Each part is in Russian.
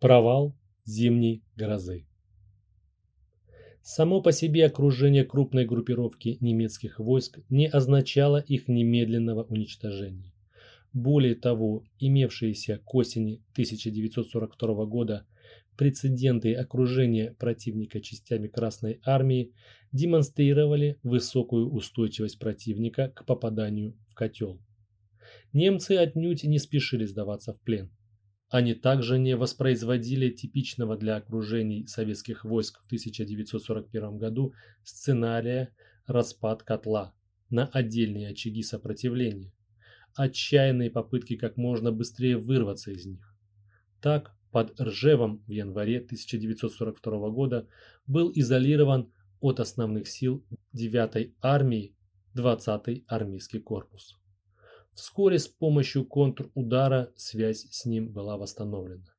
Провал зимней грозы. Само по себе окружение крупной группировки немецких войск не означало их немедленного уничтожения. Более того, имевшиеся к осени 1942 года прецеденты окружения противника частями Красной Армии демонстрировали высокую устойчивость противника к попаданию в котел. Немцы отнюдь не спешили сдаваться в плен. Они также не воспроизводили типичного для окружений советских войск в 1941 году сценария «распад котла» на отдельные очаги сопротивления, отчаянные попытки как можно быстрее вырваться из них. Так, под Ржевом в январе 1942 года был изолирован от основных сил 9-й армии 20-й армейский корпус. Вскоре с помощью контрудара связь с ним была восстановлена.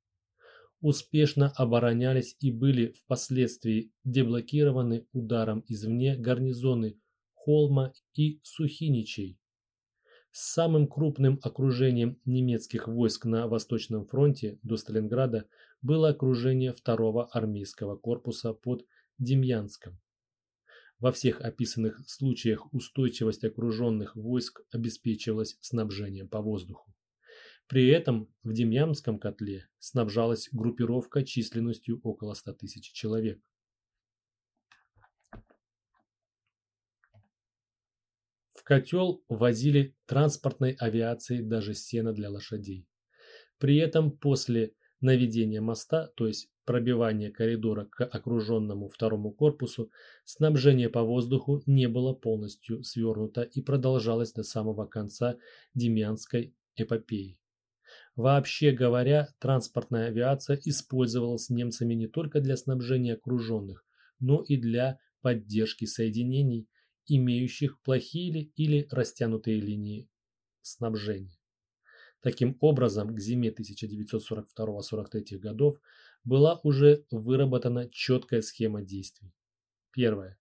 Успешно оборонялись и были впоследствии деблокированы ударом извне гарнизоны Холма и Сухиничей. Самым крупным окружением немецких войск на Восточном фронте до Сталинграда было окружение 2-го армейского корпуса под Демьянском. Во всех описанных случаях устойчивость окруженных войск обеспечивалась снабжением по воздуху. При этом в Демьянском котле снабжалась группировка численностью около 100 тысяч человек. В котел возили транспортной авиацией даже сено для лошадей. При этом после наведения моста, то есть пробивания коридора к окруженному второму корпусу, снабжение по воздуху не было полностью свернуто и продолжалось до самого конца Демьянской эпопеи. Вообще говоря, транспортная авиация использовалась немцами не только для снабжения окруженных, но и для поддержки соединений, имеющих плохие или растянутые линии снабжения. Таким образом, к зиме 1942-43 годов была уже выработана четкая схема действий. Первое.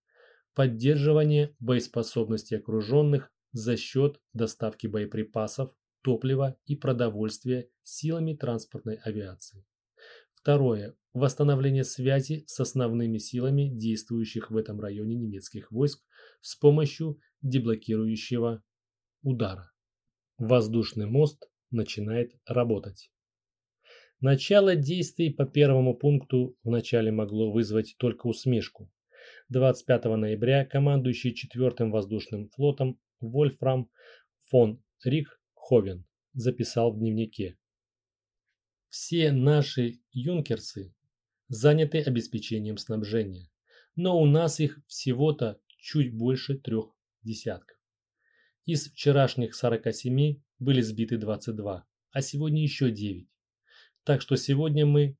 Поддерживание боеспособности окруженных за счет доставки боеприпасов, топлива и продовольствия силами транспортной авиации. Второе. Восстановление связи с основными силами действующих в этом районе немецких войск с помощью деблокирующего удара. Воздушный мост начинает работать. Начало действий по первому пункту вначале могло вызвать только усмешку. 25 ноября командующий 4-м воздушным флотом Вольфрам фон Рихховен записал в дневнике. Все наши юнкерсы заняты обеспечением снабжения, но у нас их всего-то чуть больше трех десятков. Из вчерашних 47 были сбиты 22, а сегодня еще 9. Так что сегодня мы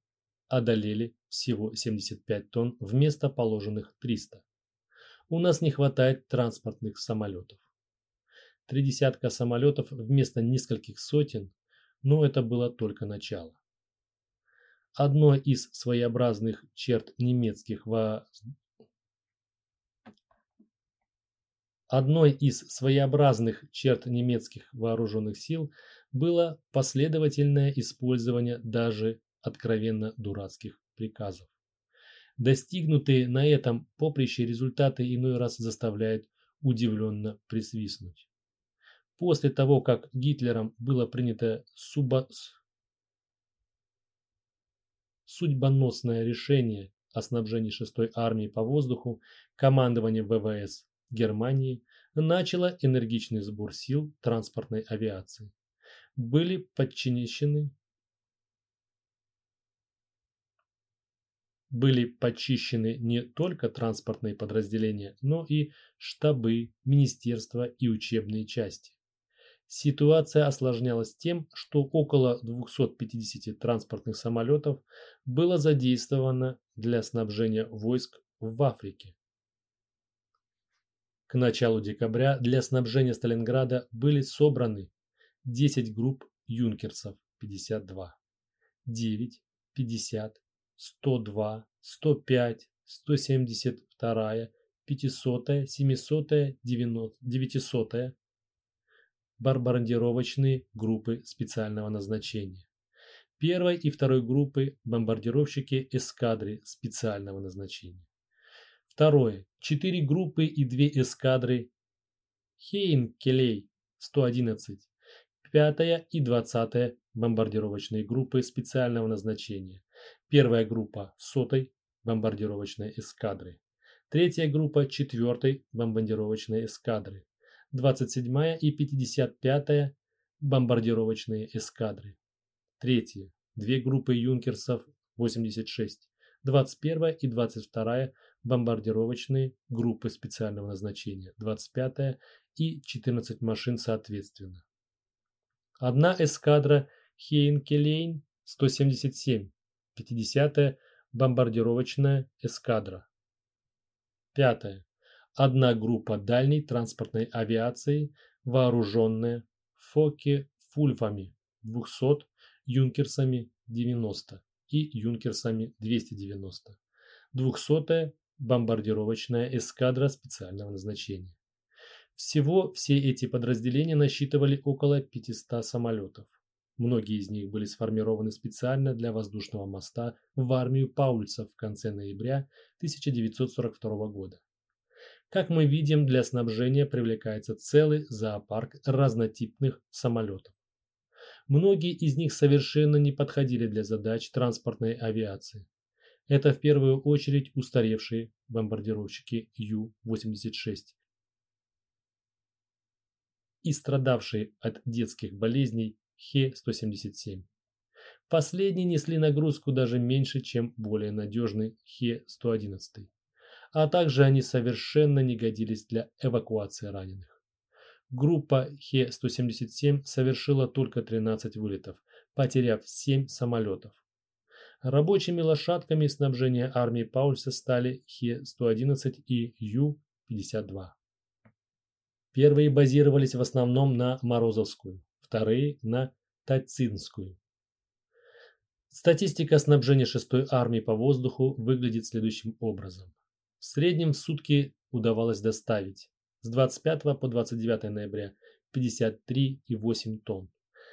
одолели всего 75 тонн вместо положенных 300. У нас не хватает транспортных самолетов. Три десятка самолетов вместо нескольких сотен, но это было только начало. Одной из своеобразных черт немецких во... Одной из своеобразных черт немецких вооруженных сил было последовательное использование даже откровенно дурацких приказов. Достигнутые на этом поприще результаты иной раз заставляют удивленно присвистнуть. После того, как Гитлером было принято суба... судьбоносное решение о снабжении 6-й армии по воздуху, командование ВВС Германии начало энергичный сбор сил транспортной авиации. Были подчинены были почищены не только транспортные подразделения, но и штабы, министерства и учебные части. Ситуация осложнялась тем, что около 250 транспортных самолетов было задействовано для снабжения войск в Африке. К началу декабря для снабжения Сталинграда были собраны 10 групп юнкерсов 52, 9, 50, 102, 105, 172, 500, 700, 900 бомбардировочные группы специального назначения. первой и второй группы бомбардировщики эскадры специального назначения. Второе. Четыре группы и две эскадры Хейнкелей 111. Пятая и двадцатая бомбардировочные группы специального назначения. Первая группа сотой бомбардировочной эскадры. Третья группа четвертой бомбардировочной эскадры. 27 и 55 бомбардировочные эскадры. Третье. Две группы юнкерсов 86. 21 и 22 бомбардировочные группы специального назначения. 25 и 14 машин соответственно. Одна эскадра Хейнкелейн 177. 50 бомбардировочная эскадра. Пятое. Одна группа дальней транспортной авиации, вооруженная Фоке-Фульфами 200, Юнкерсами 90 и Юнкерсами 290. 200-я бомбардировочная эскадра специального назначения. Всего все эти подразделения насчитывали около 500 самолетов. Многие из них были сформированы специально для воздушного моста в армию Паульца в конце ноября 1942 года. Как мы видим, для снабжения привлекается целый зоопарк разнотипных самолетов. Многие из них совершенно не подходили для задач транспортной авиации. Это в первую очередь устаревшие бомбардировщики Ю-86 и страдавшие от детских болезней Хе-177. Последние несли нагрузку даже меньше, чем более надежный Хе-111 а также они совершенно не годились для эвакуации раненых. Группа Хе-177 совершила только 13 вылетов, потеряв 7 самолетов. Рабочими лошадками снабжения армии Паульса стали Хе-111 и Ю-52. Первые базировались в основном на Морозовскую, вторые – на Тацинскую. Статистика снабжения 6-й армии по воздуху выглядит следующим образом. В среднем в сутки удавалось доставить с 25 по 29 ноября 53,8 тонн,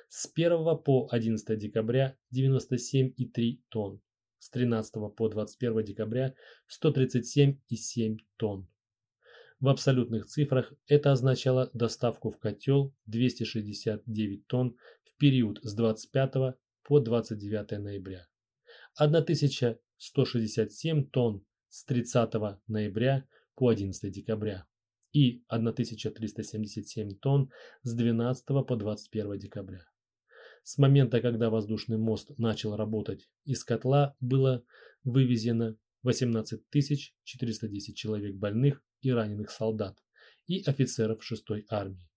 с 1 по 11 декабря 97,3 тонн, с 13 по 21 декабря 137,7 тонн. В абсолютных цифрах это означало доставку в котел 269 тонн в период с 25 по 29 ноября, 1167 тонн с 30 ноября по 11 декабря и 1377 тонн с 12 по 21 декабря. С момента, когда воздушный мост начал работать, из котла было вывезено 18 410 человек больных и раненых солдат и офицеров 6-й армии.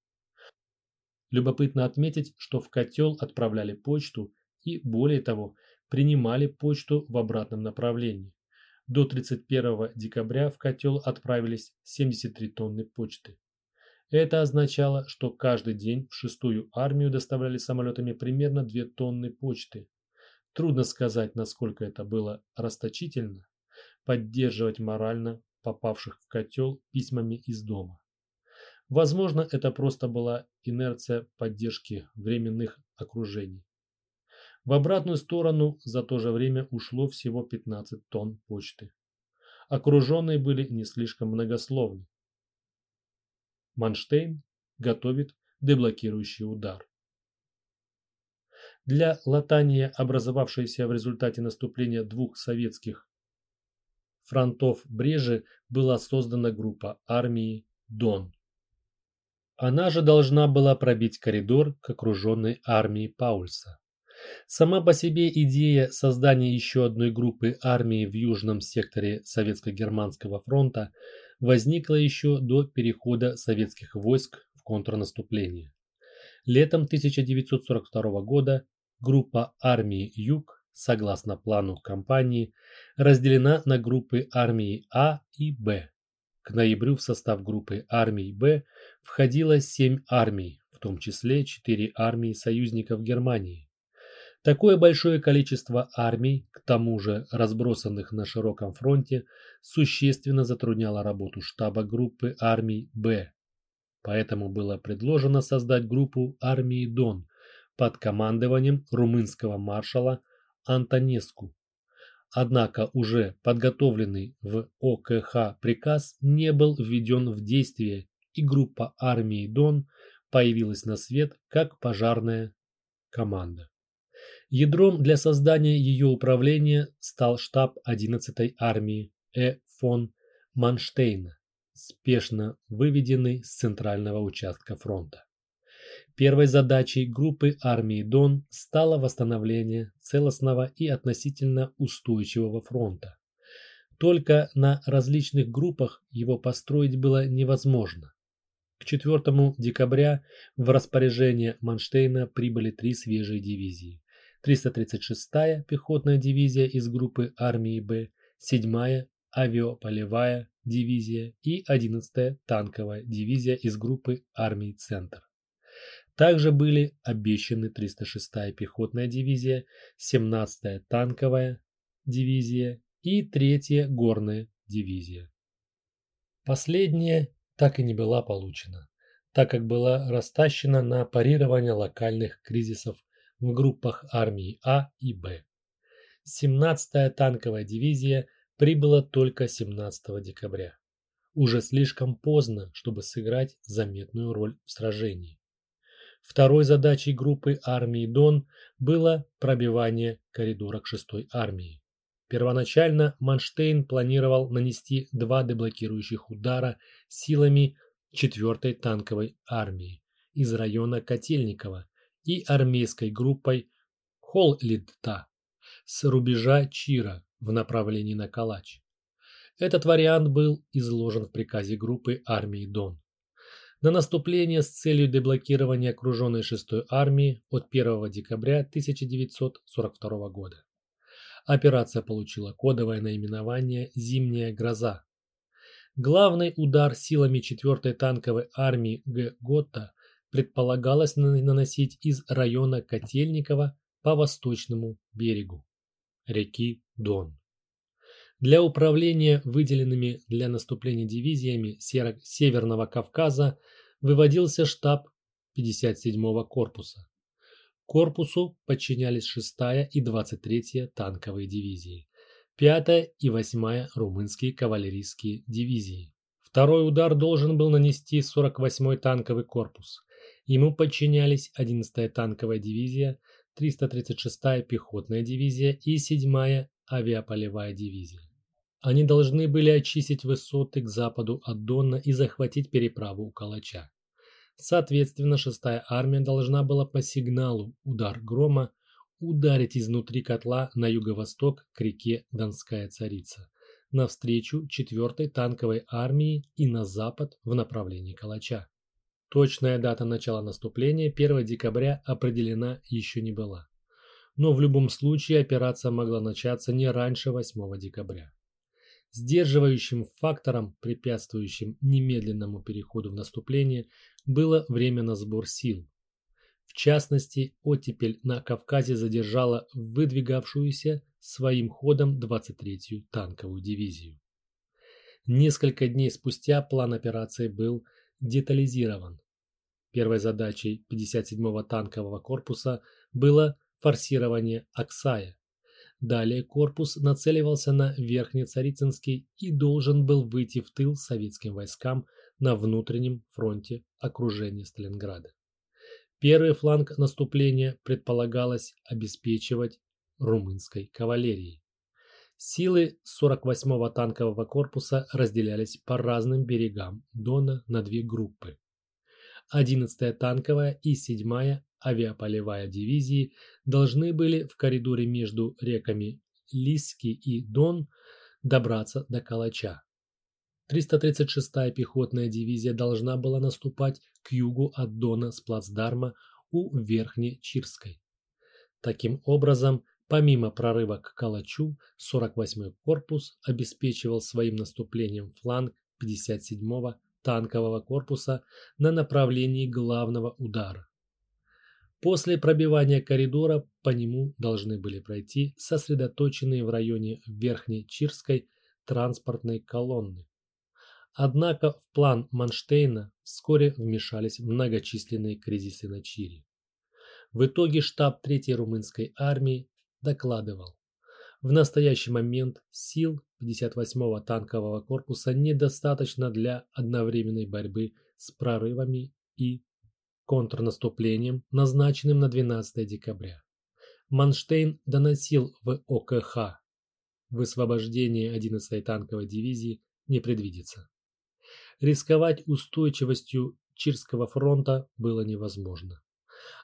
Любопытно отметить, что в котел отправляли почту и, более того, принимали почту в обратном направлении. До 31 декабря в котел отправились 73 тонны почты. Это означало, что каждый день в шестую армию доставляли самолетами примерно 2 тонны почты. Трудно сказать, насколько это было расточительно, поддерживать морально попавших в котел письмами из дома. Возможно, это просто была инерция поддержки временных окружений. В обратную сторону за то же время ушло всего 15 тонн почты. Окруженные были не слишком многословны. Манштейн готовит деблокирующий удар. Для латания образовавшейся в результате наступления двух советских фронтов Брежи была создана группа армии Дон. Она же должна была пробить коридор к окруженной армии Паульса. Сама по себе идея создания еще одной группы армии в южном секторе Советско-Германского фронта возникла еще до перехода советских войск в контрнаступление. Летом 1942 года группа армии Юг, согласно плану кампании, разделена на группы армии А и Б. К ноябрю в состав группы армий Б входило 7 армий, в том числе 4 армии союзников Германии. Такое большое количество армий, к тому же разбросанных на широком фронте, существенно затрудняло работу штаба группы армий «Б». Поэтому было предложено создать группу армии «Дон» под командованием румынского маршала Антонеску. Однако уже подготовленный в ОКХ приказ не был введен в действие, и группа армии Дон появилась на свет как пожарная команда. Ядром для создания ее управления стал штаб 11-й армии Э. фон Манштейна, спешно выведенный с центрального участка фронта. Первой задачей группы армии Дон стало восстановление целостного и относительно устойчивого фронта. Только на различных группах его построить было невозможно. К 4 декабря в распоряжение Манштейна прибыли три свежие дивизии. 336-я пехотная дивизия из группы армии Б, 7-я авиаполевая дивизия и 11-я танковая дивизия из группы армий Центр. Также были обещаны 306-я пехотная дивизия, 17-я танковая дивизия и 3-я горная дивизия. Последняя так и не была получена, так как была растащена на парирование локальных кризисов в группах армии А и Б. 17-я танковая дивизия прибыла только 17 декабря. Уже слишком поздно, чтобы сыграть заметную роль в сражении. Второй задачей группы армии Дон было пробивание коридора к 6-й армии. Первоначально Манштейн планировал нанести два деблокирующих удара силами 4-й танковой армии из района Котельникова и армейской группой Холлидта с рубежа Чира в направлении на Калач. Этот вариант был изложен в приказе группы армии Дон. На наступление с целью деблокирования окруженной 6-й армии от 1 декабря 1942 года. Операция получила кодовое наименование «Зимняя гроза». Главный удар силами 4-й танковой армии Г. Готта предполагалось наносить из района Котельникова по восточному берегу реки Дон. Для управления выделенными для наступления дивизиями Северного Кавказа выводился штаб 57-го корпуса. Корпусу подчинялись 6-я и 23-я танковые дивизии, 5-я и 8-я румынские кавалерийские дивизии. Второй удар должен был нанести 48-й танковый корпус. Ему подчинялись 11-я танковая дивизия, 336-я пехотная дивизия и 7-я авиаполевая дивизия. Они должны были очистить высоты к западу от Дона и захватить переправу у Калача. Соответственно, шестая армия должна была по сигналу «Удар грома» ударить изнутри котла на юго-восток к реке Донская Царица, навстречу 4-й танковой армии и на запад в направлении Калача. Точная дата начала наступления 1 декабря определена еще не была. Но в любом случае операция могла начаться не раньше 8 декабря. Сдерживающим фактором, препятствующим немедленному переходу в наступление, было время на сбор сил. В частности, оттепель на Кавказе задержала выдвигавшуюся своим ходом 23-ю танковую дивизию. Несколько дней спустя план операции был детализирован. Первой задачей 57-го танкового корпуса было форсирование Аксая, Далее корпус нацеливался на Верхнецарицынский и должен был выйти в тыл советским войскам на внутреннем фронте окружения Сталинграда. Первый фланг наступления предполагалось обеспечивать румынской кавалерией. Силы 48-го танкового корпуса разделялись по разным берегам Дона на две группы. 11-я танковая и 7-я авиаполевая дивизии должны были в коридоре между реками Лиски и Дон добраться до Калача. 336-я пехотная дивизия должна была наступать к югу от Дона с плацдарма у Верхнечирской. Таким образом, помимо прорыва к Калачу, 48-й корпус обеспечивал своим наступлением фланг 57-го танкового корпуса на направлении главного удара. После пробивания коридора по нему должны были пройти сосредоточенные в районе Верхней Чирской транспортной колонны. Однако в план Манштейна вскоре вмешались многочисленные кризисы на Чире. В итоге штаб 3-й румынской армии докладывал. В настоящий момент сил 58-го танкового корпуса недостаточно для одновременной борьбы с прорывами и контрнаступлением, назначенным на 12 декабря. Манштейн доносил в ОКХ. Высвобождение 11-й танковой дивизии не предвидится. Рисковать устойчивостью Чирского фронта было невозможно.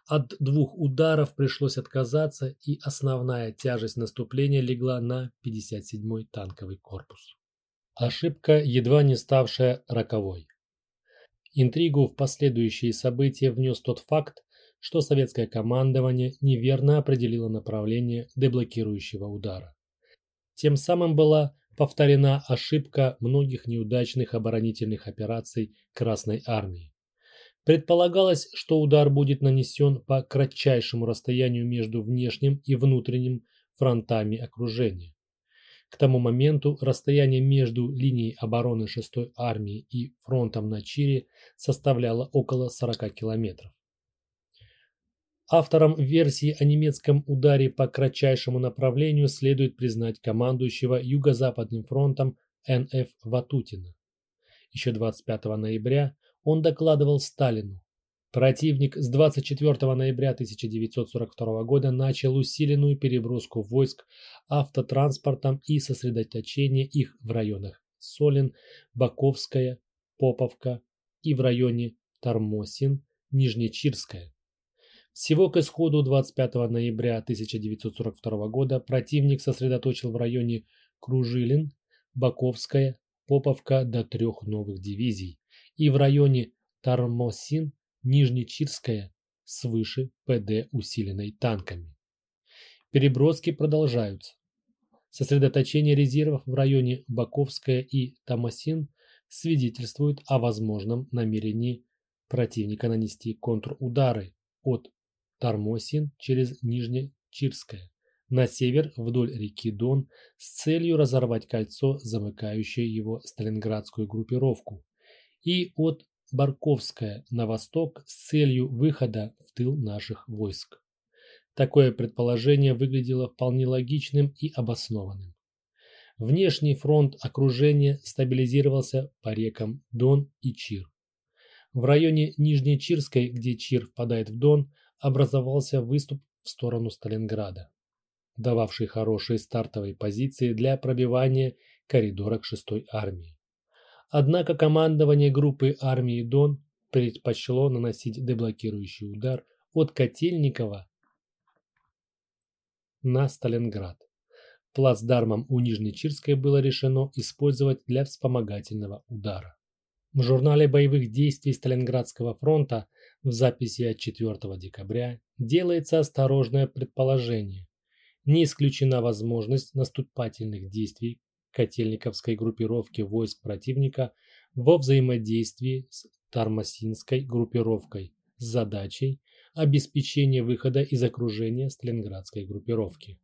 От двух ударов пришлось отказаться, и основная тяжесть наступления легла на 57-й танковый корпус. Ошибка, едва не ставшая роковой. Интригу в последующие события внес тот факт, что советское командование неверно определило направление деблокирующего удара. Тем самым была повторена ошибка многих неудачных оборонительных операций Красной Армии. Предполагалось, что удар будет нанесен по кратчайшему расстоянию между внешним и внутренним фронтами окружения. К тому моменту расстояние между линией обороны 6-й армии и фронтом на Чире составляло около 40 километров. Автором версии о немецком ударе по кратчайшему направлению следует признать командующего Юго-Западным фронтом Н.Ф. Ватутина. Еще 25 ноября он докладывал Сталину. Противник с 24 ноября 1942 года начал усиленную переброску войск автотранспортом и сосредоточение их в районах Солин, Баковская, Поповка и в районе Тормосин, Нижнечирская. Всего к исходу 25 ноября 1942 года противник сосредоточил в районе Кружилин, Баковская, Поповка до трех новых дивизий, и в районе Тармосин, Нижнечирская, свыше ПД усиленной танками. Переброски продолжаются. Сосредоточение резервов в районе Баковская и Тамасин свидетельствует о возможном намерении противника нанести контрудары от Тармосин через Нижнечирское на север вдоль реки Дон с целью разорвать кольцо, замыкающее его сталинградскую группировку, и от Барковская на восток с целью выхода в тыл наших войск. Такое предположение выглядело вполне логичным и обоснованным. Внешний фронт окружения стабилизировался по рекам Дон и Чир. В районе Нижней Чирской, где Чир впадает в Дон, образовался выступ в сторону Сталинграда, дававший хорошие стартовые позиции для пробивания коридора к 6-й армии. Однако командование группы армии Дон предпочло наносить деблокирующий удар от Котельникова на Сталинград. Плацдармом у Нижнечирской было решено использовать для вспомогательного удара. В журнале боевых действий Сталинградского фронта в записи от 4 декабря делается осторожное предположение. Не исключена возможность наступательных действий Котельниковской группировки войск противника во взаимодействии с Тармасинской группировкой с задачей обеспечения выхода из окружения Сталинградской группировки.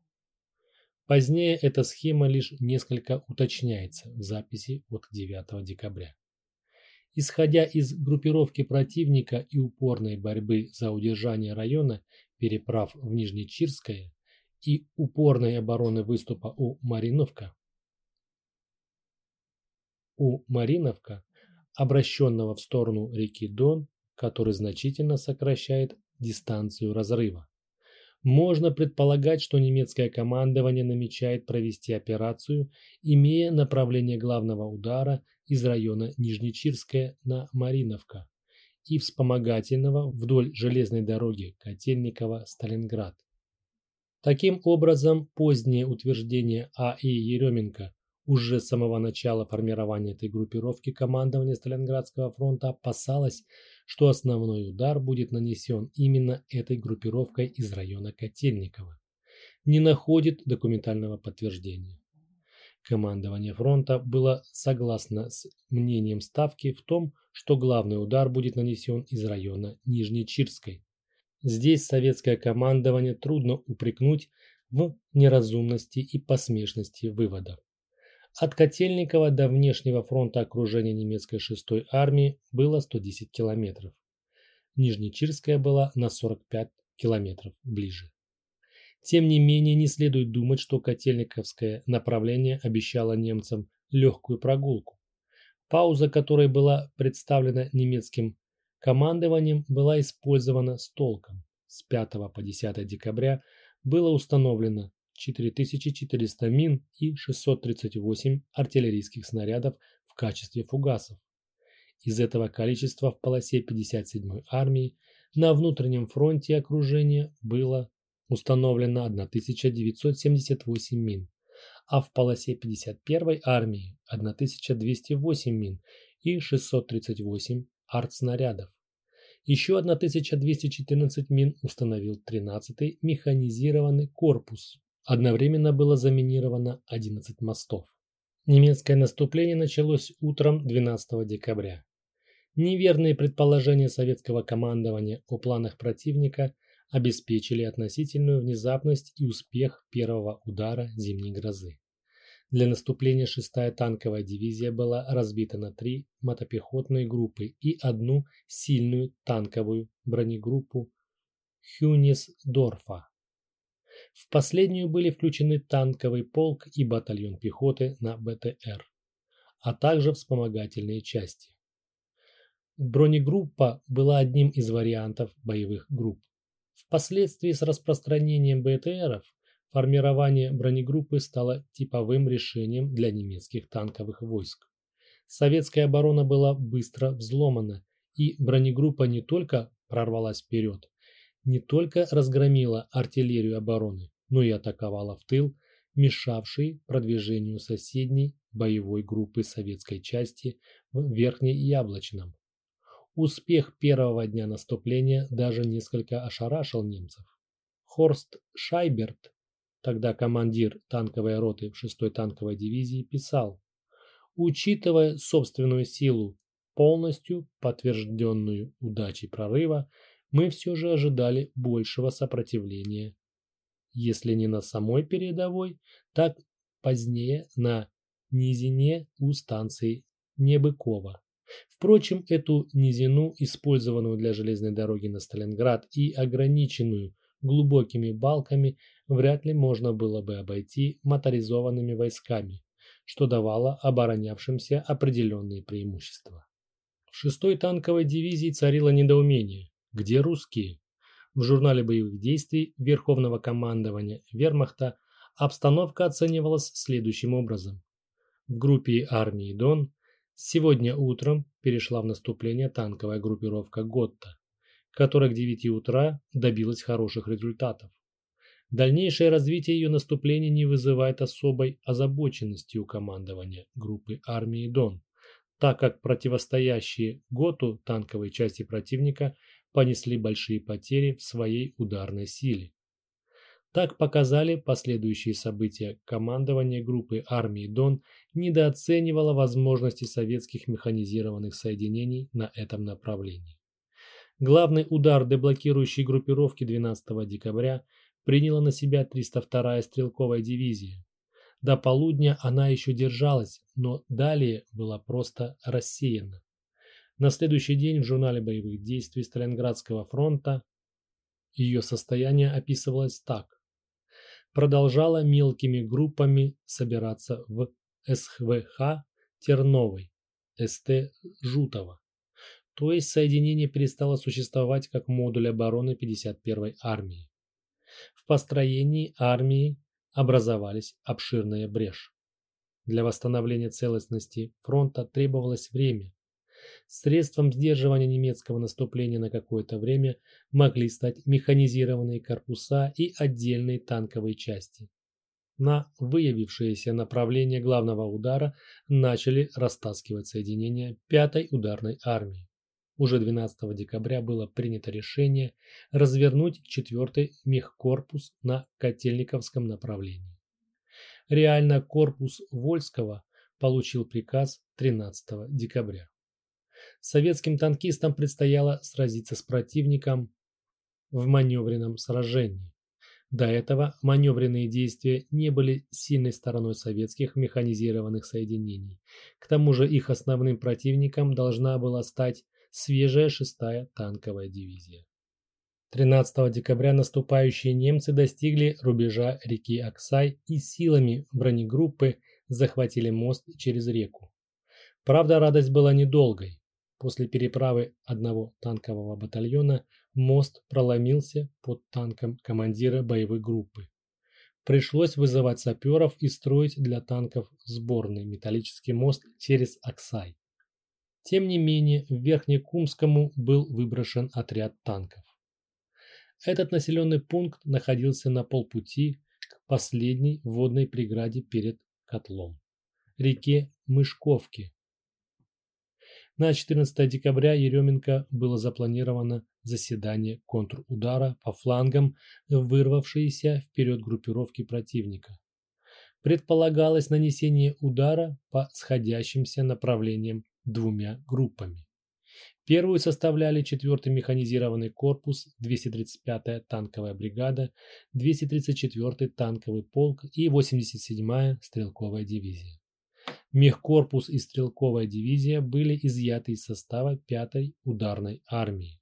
Позднее эта схема лишь несколько уточняется в записи от 9 декабря. Исходя из группировки противника и упорной борьбы за удержание района переправ в Нижнечирское и упорной обороны выступа у Мариновка, у Мариновка, обращенного в сторону реки Дон, который значительно сокращает дистанцию разрыва. Можно предполагать, что немецкое командование намечает провести операцию, имея направление главного удара из района Нижнечирская на Мариновка и вспомогательного вдоль железной дороги Котельниково-Сталинград. Таким образом, позднее утверждение А.И. Еременко уже с самого начала формирования этой группировки командование Сталинградского фронта опасалось, что основной удар будет нанесен именно этой группировкой из района Котельникова. Не находит документального подтверждения. Командование фронта было согласно с мнением Ставки в том, что главный удар будет нанесен из района Нижнечирской. Здесь советское командование трудно упрекнуть в неразумности и посмешности выводов. От Котельникова до внешнего фронта окружения немецкой 6-й армии было 110 километров. Нижнечирская была на 45 километров ближе. Тем не менее, не следует думать, что Котельниковское направление обещало немцам легкую прогулку. Пауза, которая была представлена немецким командованием, была использована с толком. С 5 по 10 декабря было установлено 4400 мин и 638 артиллерийских снарядов в качестве фугасов. Из этого количества в полосе 57-й армии на внутреннем фронте окружения было установлено 1978 мин, а в полосе 51-й армии 1208 мин и 638 артснарядов. Еще 1214 мин установил 13-й механизированный корпус. Одновременно было заминировано 11 мостов. Немецкое наступление началось утром 12 декабря. Неверные предположения советского командования о планах противника обеспечили относительную внезапность и успех первого удара зимней грозы. Для наступления 6-я танковая дивизия была разбита на три мотопехотные группы и одну сильную танковую бронегруппу Хюнисдорфа. В последнюю были включены танковый полк и батальон пехоты на БТР, а также вспомогательные части. Бронегруппа была одним из вариантов боевых групп. Впоследствии с распространением БТРов формирование бронегруппы стало типовым решением для немецких танковых войск. Советская оборона была быстро взломана, и бронегруппа не только прорвалась вперед, не только разгромила артиллерию обороны, но и атаковала в тыл, мешавший продвижению соседней боевой группы советской части в Верхнеяблочном. Успех первого дня наступления даже несколько ошарашил немцев. Хорст Шайберт, тогда командир танковой роты в 6-й танковой дивизии, писал, учитывая собственную силу, полностью подтвержденную удачей прорыва, мы все же ожидали большего сопротивления. Если не на самой передовой, так позднее на низине у станции Небыкова. Впрочем, эту низину, использованную для железной дороги на Сталинград и ограниченную глубокими балками, вряд ли можно было бы обойти моторизованными войсками, что давало оборонявшимся определенные преимущества. В 6-й танковой дивизии царило недоумение. Где русские? В журнале боевых действий Верховного командования Вермахта обстановка оценивалась следующим образом. В группе армии Дон Сегодня утром перешла в наступление танковая группировка Готта, которая к 9 утра добилась хороших результатов. Дальнейшее развитие ее наступления не вызывает особой озабоченности у командования группы армии Дон, так как противостоящие ГОТу танковые части противника понесли большие потери в своей ударной силе. Так показали последующие события. Командование группы армии Дон недооценивало возможности советских механизированных соединений на этом направлении. Главный удар деблокирующей группировки 12 декабря приняла на себя 302-я стрелковая дивизия. До полудня она еще держалась, но далее была просто рассеяна. На следующий день в журнале боевых действий Сталинградского фронта ее состояние описывалось так продолжала мелкими группами собираться в СВХ Терновой, СТ Жутова. То есть соединение перестало существовать как модуль обороны 51-й армии. В построении армии образовались обширная брешь. Для восстановления целостности фронта требовалось время, Средством сдерживания немецкого наступления на какое-то время могли стать механизированные корпуса и отдельные танковые части. На выявившееся направление главного удара начали растаскивать соединения 5-й ударной армии. Уже 12 декабря было принято решение развернуть 4-й мехкорпус на Котельниковском направлении. Реально корпус Вольского получил приказ 13 декабря советским танкистам предстояло сразиться с противником в маневренном сражении. До этого маневренные действия не были сильной стороной советских механизированных соединений. К тому же их основным противником должна была стать свежая шестая танковая дивизия. 13 декабря наступающие немцы достигли рубежа реки Аксай и силами бронегруппы захватили мост через реку. Правда, радость была недолгой. После переправы одного танкового батальона мост проломился под танком командира боевой группы. Пришлось вызывать саперов и строить для танков сборный металлический мост через Аксай. Тем не менее, в Верхнекумскому был выброшен отряд танков. Этот населенный пункт находился на полпути к последней водной преграде перед котлом – реке Мышковки. На 14 декабря Еременко было запланировано заседание контрудара по флангам вырвавшейся вперед группировки противника. Предполагалось нанесение удара по сходящимся направлениям двумя группами. Первую составляли 4-й механизированный корпус, 235-я танковая бригада, 234-й танковый полк и 87-я стрелковая дивизия. Мехкорпус и стрелковая дивизия были изъяты из состава 5-й ударной армии.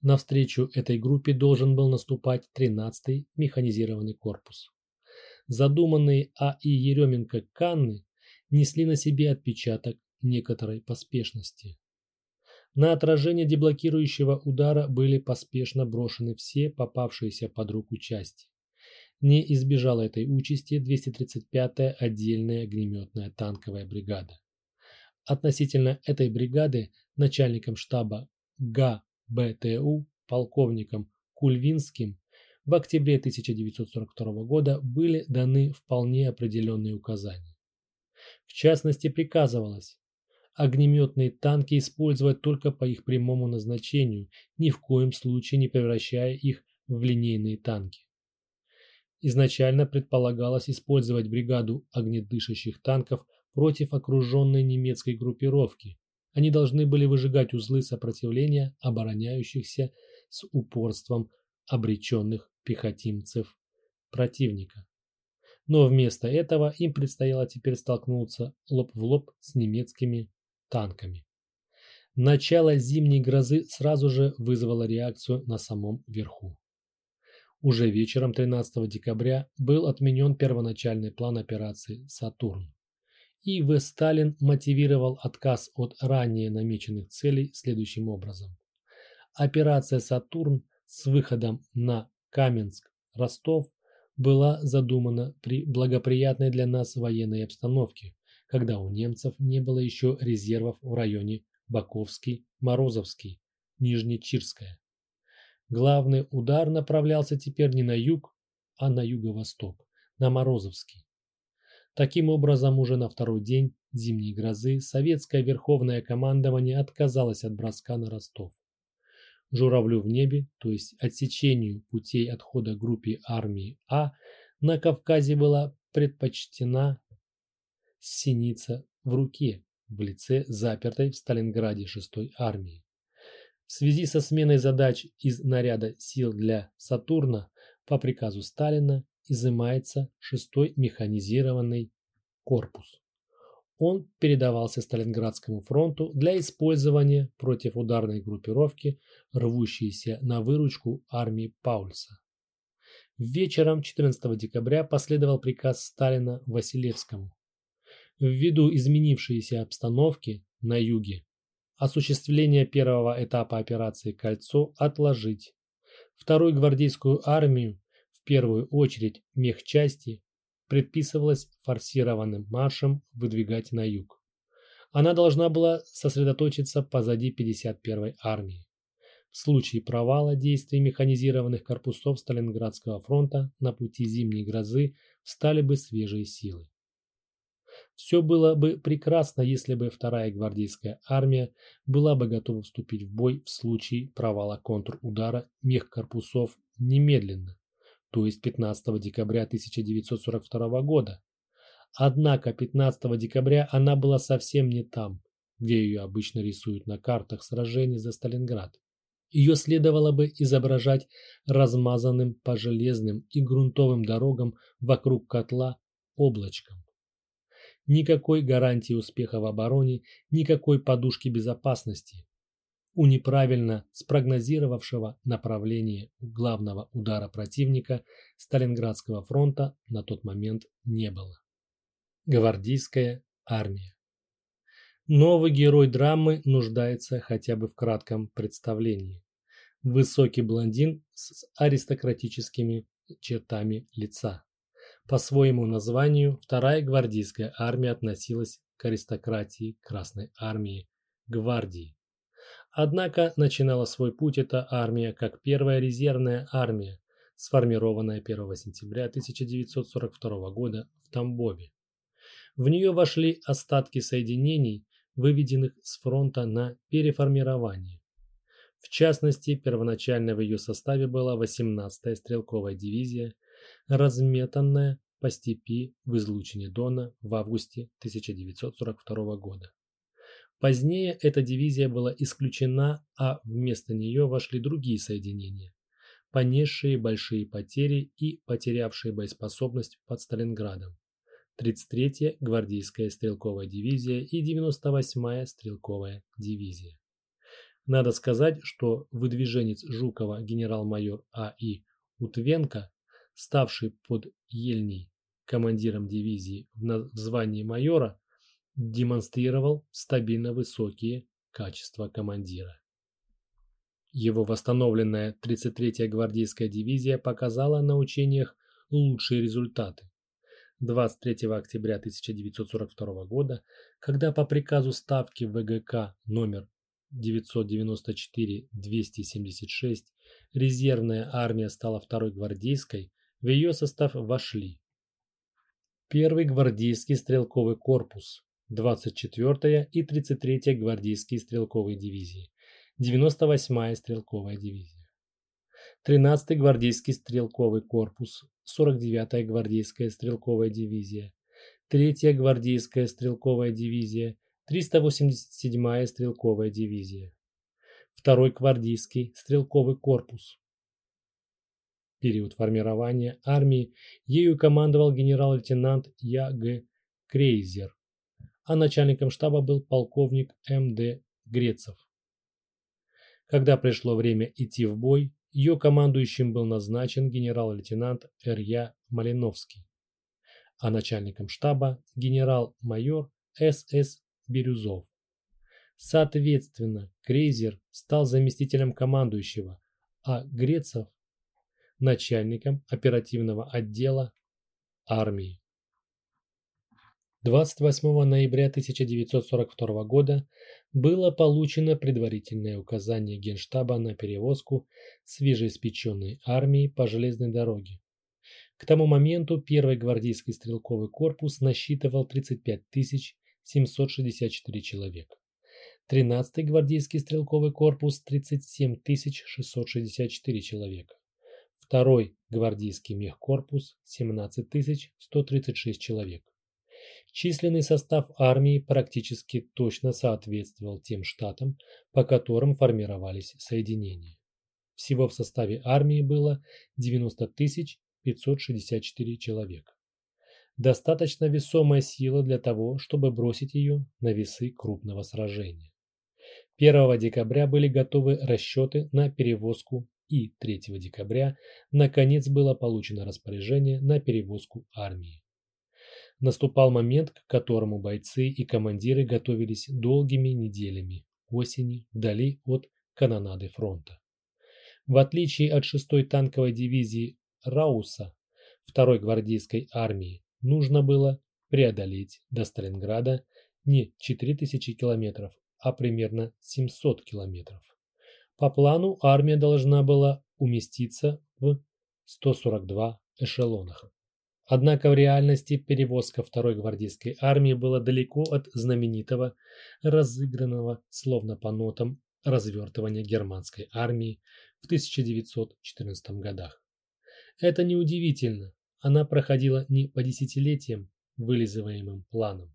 Навстречу этой группе должен был наступать 13-й механизированный корпус. Задуманные А.И. Еременко Канны несли на себе отпечаток некоторой поспешности. На отражение деблокирующего удара были поспешно брошены все попавшиеся под руку части. Не избежала этой участи 235-я отдельная огнеметная танковая бригада. Относительно этой бригады начальником штаба ГА БТУ полковником Кульвинским в октябре 1942 года были даны вполне определенные указания. В частности, приказывалось огнеметные танки использовать только по их прямому назначению, ни в коем случае не превращая их в линейные танки. Изначально предполагалось использовать бригаду огнедышащих танков против окруженной немецкой группировки. Они должны были выжигать узлы сопротивления обороняющихся с упорством обреченных пехотинцев противника. Но вместо этого им предстояло теперь столкнуться лоб в лоб с немецкими танками. Начало зимней грозы сразу же вызвало реакцию на самом верху. Уже вечером 13 декабря был отменен первоначальный план операции «Сатурн». И В. Сталин мотивировал отказ от ранее намеченных целей следующим образом. Операция «Сатурн» с выходом на Каменск-Ростов была задумана при благоприятной для нас военной обстановке, когда у немцев не было еще резервов в районе Баковский, Морозовский, Нижнечирская. Главный удар направлялся теперь не на юг, а на юго-восток, на Морозовский. Таким образом, уже на второй день зимней грозы советское верховное командование отказалось от броска на Ростов. Журавлю в небе, то есть отсечению путей отхода группе армии А, на Кавказе была предпочтена синица в руке в лице запертой в Сталинграде 6-й армии. В связи со сменой задач из наряда сил для Сатурна по приказу Сталина изымается 6-й механизированный корпус. Он передавался Сталинградскому фронту для использования против ударной группировки, рвущейся на выручку армии Паульса. Вечером 14 декабря последовал приказ Сталина Василевскому Ввиду изменившейся обстановки на юге, осуществление первого этапа операции «Кольцо» отложить. Вторую гвардейскую армию, в первую очередь мехчасти, предписывалось форсированным маршем выдвигать на юг. Она должна была сосредоточиться позади 51-й армии. В случае провала действий механизированных корпусов Сталинградского фронта на пути зимней грозы встали бы свежие силы. Все было бы прекрасно, если бы вторая гвардейская армия была бы готова вступить в бой в случае провала контрудара мехкорпусов немедленно, то есть 15 декабря 1942 года. Однако 15 декабря она была совсем не там, где ее обычно рисуют на картах сражений за Сталинград. Ее следовало бы изображать размазанным по железным и грунтовым дорогам вокруг котла облачком. Никакой гарантии успеха в обороне, никакой подушки безопасности. у неправильно спрогнозировавшего направление главного удара противника Сталинградского фронта на тот момент не было. Гвардейская армия. Новый герой драмы нуждается хотя бы в кратком представлении. Высокий блондин с аристократическими чертами лица. По своему названию вторая гвардейская армия относилась к аристократии Красной армии, гвардии. Однако начинала свой путь эта армия как первая резервная армия, сформированная 1 сентября 1942 года в Тамбове. В нее вошли остатки соединений, выведенных с фронта на переформирование. В частности, первоначально в ее составе была 18-я стрелковая дивизия, разметанная по степи в излучине Дона в августе 1942 года. Позднее эта дивизия была исключена, а вместо нее вошли другие соединения, понесшие большие потери и потерявшие боеспособность под Сталинградом. 33-я гвардейская стрелковая дивизия и 98-я стрелковая дивизия. Надо сказать, что выдвиженец Жукова генерал-майор А.И. Утвенко, ставший под Ельней командиром дивизии в звании майора, демонстрировал стабильно высокие качества командира. Его восстановленная 33-я гвардейская дивизия показала на учениях лучшие результаты. 23 октября 1942 года, когда по приказу Ставки ВГК номер 994-276 резервная армия стала второй гвардейской, в ее состав вошли Первый гвардейский стрелковый корпус, 24-я и 33-я гвардейские стрелковые дивизии, 98-я стрелковая дивизия. 13-й гвардейский стрелковый корпус, 49-я гвардейская стрелковая дивизия, 3-я гвардейская стрелковая дивизия, 387-я стрелковая дивизия. 2-й гвардейский стрелковый корпус. Период формирования армии ею командовал генерал-лейтенант Я.Г. Крейзер а начальником штаба был полковник М.Д. Грецов. Когда пришло время идти в бой, ее командующим был назначен генерал-лейтенант Р.Я. Малиновский, а начальником штаба генерал-майор С.С. Бирюзов. Соответственно, Крейзер стал заместителем командующего, а Грецов – начальником оперативного отдела армии. 28 ноября 1942 года было получено предварительное указание Генштаба на перевозку свежеиспеченной армии по железной дороге. К тому моменту первый гвардейский стрелковый корпус насчитывал 35 764 человека. 13-й гвардейский стрелковый корпус 37 664 человека. Второй гвардейский мехкорпус 17 136 человек. Численный состав армии практически точно соответствовал тем штатам, по которым формировались соединения. Всего в составе армии было 90 564 человека. Достаточно весомая сила для того, чтобы бросить ее на весы крупного сражения. 1 декабря были готовы расчеты на перевозку и 3 декабря наконец было получено распоряжение на перевозку армии. Наступал момент, к которому бойцы и командиры готовились долгими неделями осени вдали от канонады фронта. В отличие от 6-й танковой дивизии Рауса 2-й гвардейской армии, нужно было преодолеть до Сталинграда не 4000 километров, а примерно 700 километров. По плану армия должна была уместиться в 142 эшелонах. Однако в реальности перевозка второй гвардейской армии была далеко от знаменитого, разыгранного словно по нотам развертывания германской армии в 1914 годах. Это неудивительно, она проходила не по десятилетиям вылизываемым планам.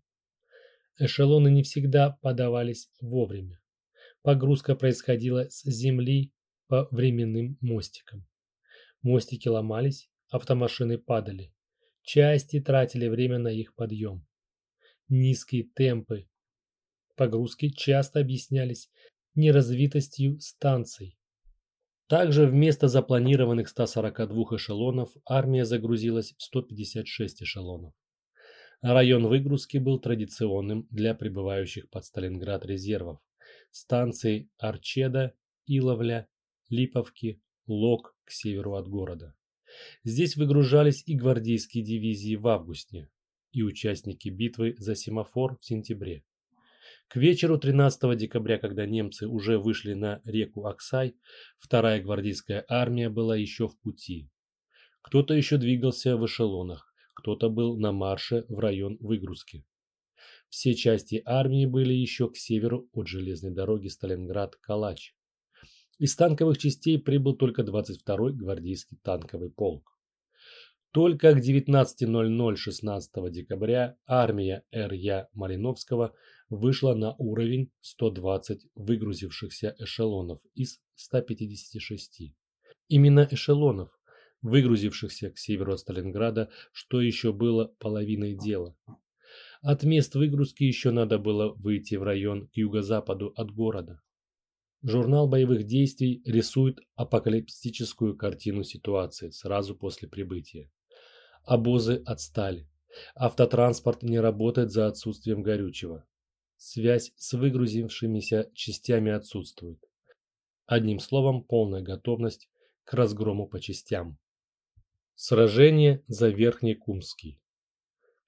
Эшелоны не всегда подавались вовремя. Погрузка происходила с земли по временным мостикам. Мостики ломались, автомашины падали. Части тратили время на их подъем. Низкие темпы погрузки часто объяснялись неразвитостью станций. Также вместо запланированных 142 эшелонов армия загрузилась в 156 эшелонов. Район выгрузки был традиционным для прибывающих под Сталинград резервов. Станции Арчеда, Иловля, Липовки, Лог к северу от города. Здесь выгружались и гвардейские дивизии в августе, и участники битвы за семафор в сентябре. К вечеру 13 декабря, когда немцы уже вышли на реку Аксай, вторая гвардейская армия была еще в пути. Кто-то еще двигался в эшелонах, кто-то был на марше в район выгрузки. Все части армии были еще к северу от железной дороги Сталинград-Калач. Из танковых частей прибыл только 22-й гвардейский танковый полк. Только к 19.00 16 декабря армия Р.Я. Малиновского вышла на уровень 120 выгрузившихся эшелонов из 156. Именно эшелонов, выгрузившихся к северу от Сталинграда, что еще было половиной дела. От мест выгрузки еще надо было выйти в район к юго-западу от города. Журнал боевых действий рисует апокалиптическую картину ситуации сразу после прибытия. Обозы отстали. Автотранспорт не работает за отсутствием горючего. Связь с выгрузившимися частями отсутствует. Одним словом, полная готовность к разгрому по частям. Сражение за Верхний Кумский.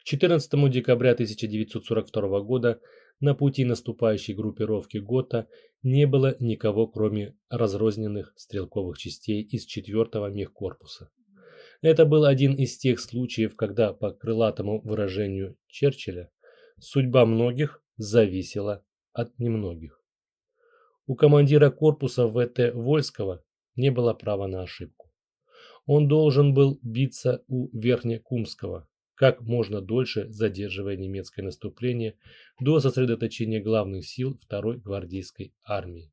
К 14 декабря 1942 года на пути наступающей группировки ГОТА не было никого, кроме разрозненных стрелковых частей из 4-го мехкорпуса. Это был один из тех случаев, когда, по крылатому выражению Черчилля, судьба многих зависела от немногих. У командира корпуса ВТ Вольского не было права на ошибку. Он должен был биться у Верхнекумского, как можно дольше задерживая немецкое наступление до сосредоточения главных сил второй гвардейской армии.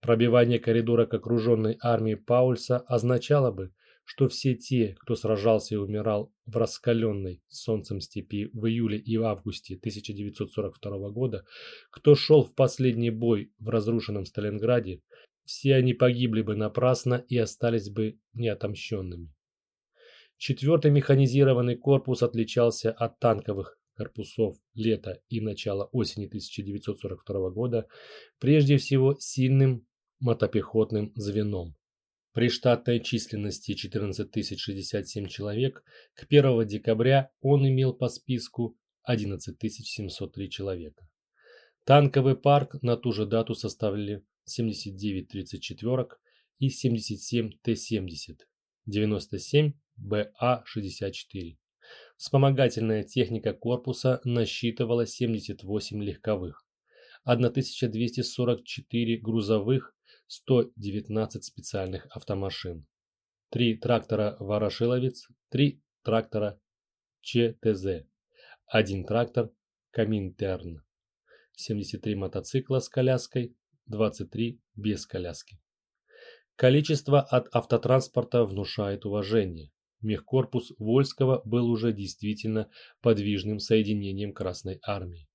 Пробивание коридора к окруженной армии Паульса означало бы, что все те, кто сражался и умирал в раскаленной солнцем степи в июле и в августе 1942 года, кто шел в последний бой в разрушенном Сталинграде, все они погибли бы напрасно и остались бы неотомщенными. Четвертый механизированный корпус отличался от танковых корпусов лета и начала осени 1942 года прежде всего сильным мотопехотным звеном. При штатной численности 14 067 человек к 1 декабря он имел по списку 11 703 человека. Танковый парк на ту же дату составляли 79 34 и 77 Т-70, 97 БА-64. Вспомогательная техника корпуса насчитывала 78 легковых, 1244 грузовых 119 специальных автомашин, 3 трактора «Ворошиловец», 3 трактора ЧТЗ, 1 трактор «Коминтерн», 73 мотоцикла с коляской, 23 без коляски. Количество от автотранспорта внушает уважение. Мехкорпус Вольского был уже действительно подвижным соединением Красной Армии.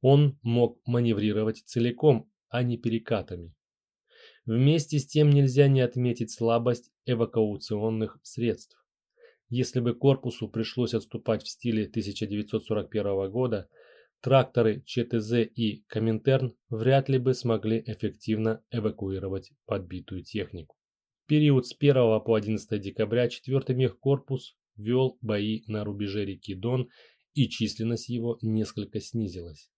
Он мог маневрировать целиком, а не перекатами. Вместе с тем нельзя не отметить слабость эвакуационных средств. Если бы корпусу пришлось отступать в стиле 1941 года, тракторы ЧТЗ и Коминтерн вряд ли бы смогли эффективно эвакуировать подбитую технику. Период с 1 по 11 декабря 4-й мехкорпус вел бои на рубеже реки Дон и численность его несколько снизилась.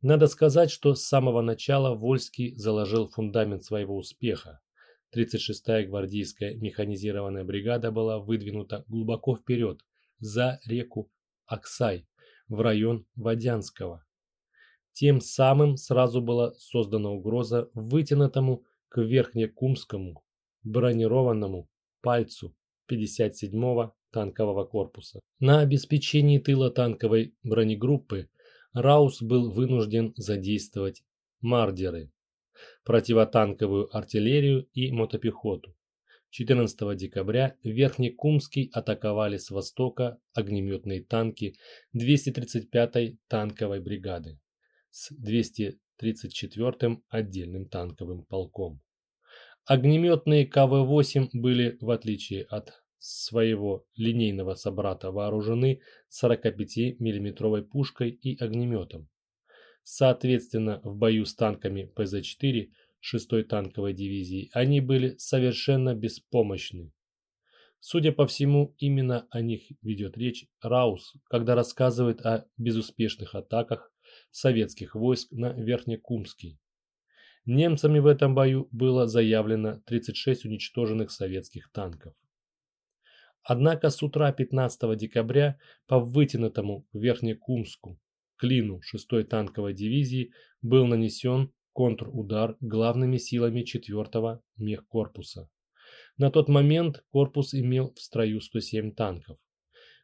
Надо сказать, что с самого начала Вольский заложил фундамент своего успеха. 36-я гвардейская механизированная бригада была выдвинута глубоко вперед, за реку Аксай, в район Водянского. Тем самым сразу была создана угроза вытянутому к Верхнекумскому бронированному пальцу 57-го танкового корпуса. На обеспечении тыла танковой бронегруппы Раус был вынужден задействовать мардеры, противотанковую артиллерию и мотопехоту. 14 декабря Верхнекумский атаковали с востока огнеметные танки 235-й танковой бригады с 235 34-м отдельным танковым полком. Огнеметные КВ-8 были, в отличие от своего линейного собрата, вооружены 45 миллиметровой пушкой и огнеметом. Соответственно, в бою с танками ПЗ-4 6-й танковой дивизии они были совершенно беспомощны. Судя по всему, именно о них ведет речь Раус, когда рассказывает о безуспешных атаках советских войск на Верхнекумский. Немцами в этом бою было заявлено 36 уничтоженных советских танков. Однако с утра 15 декабря по вытянутому Верхнекумску клину 6-й танковой дивизии был нанесен контрудар главными силами 4-го мехкорпуса. На тот момент корпус имел в строю 107 танков.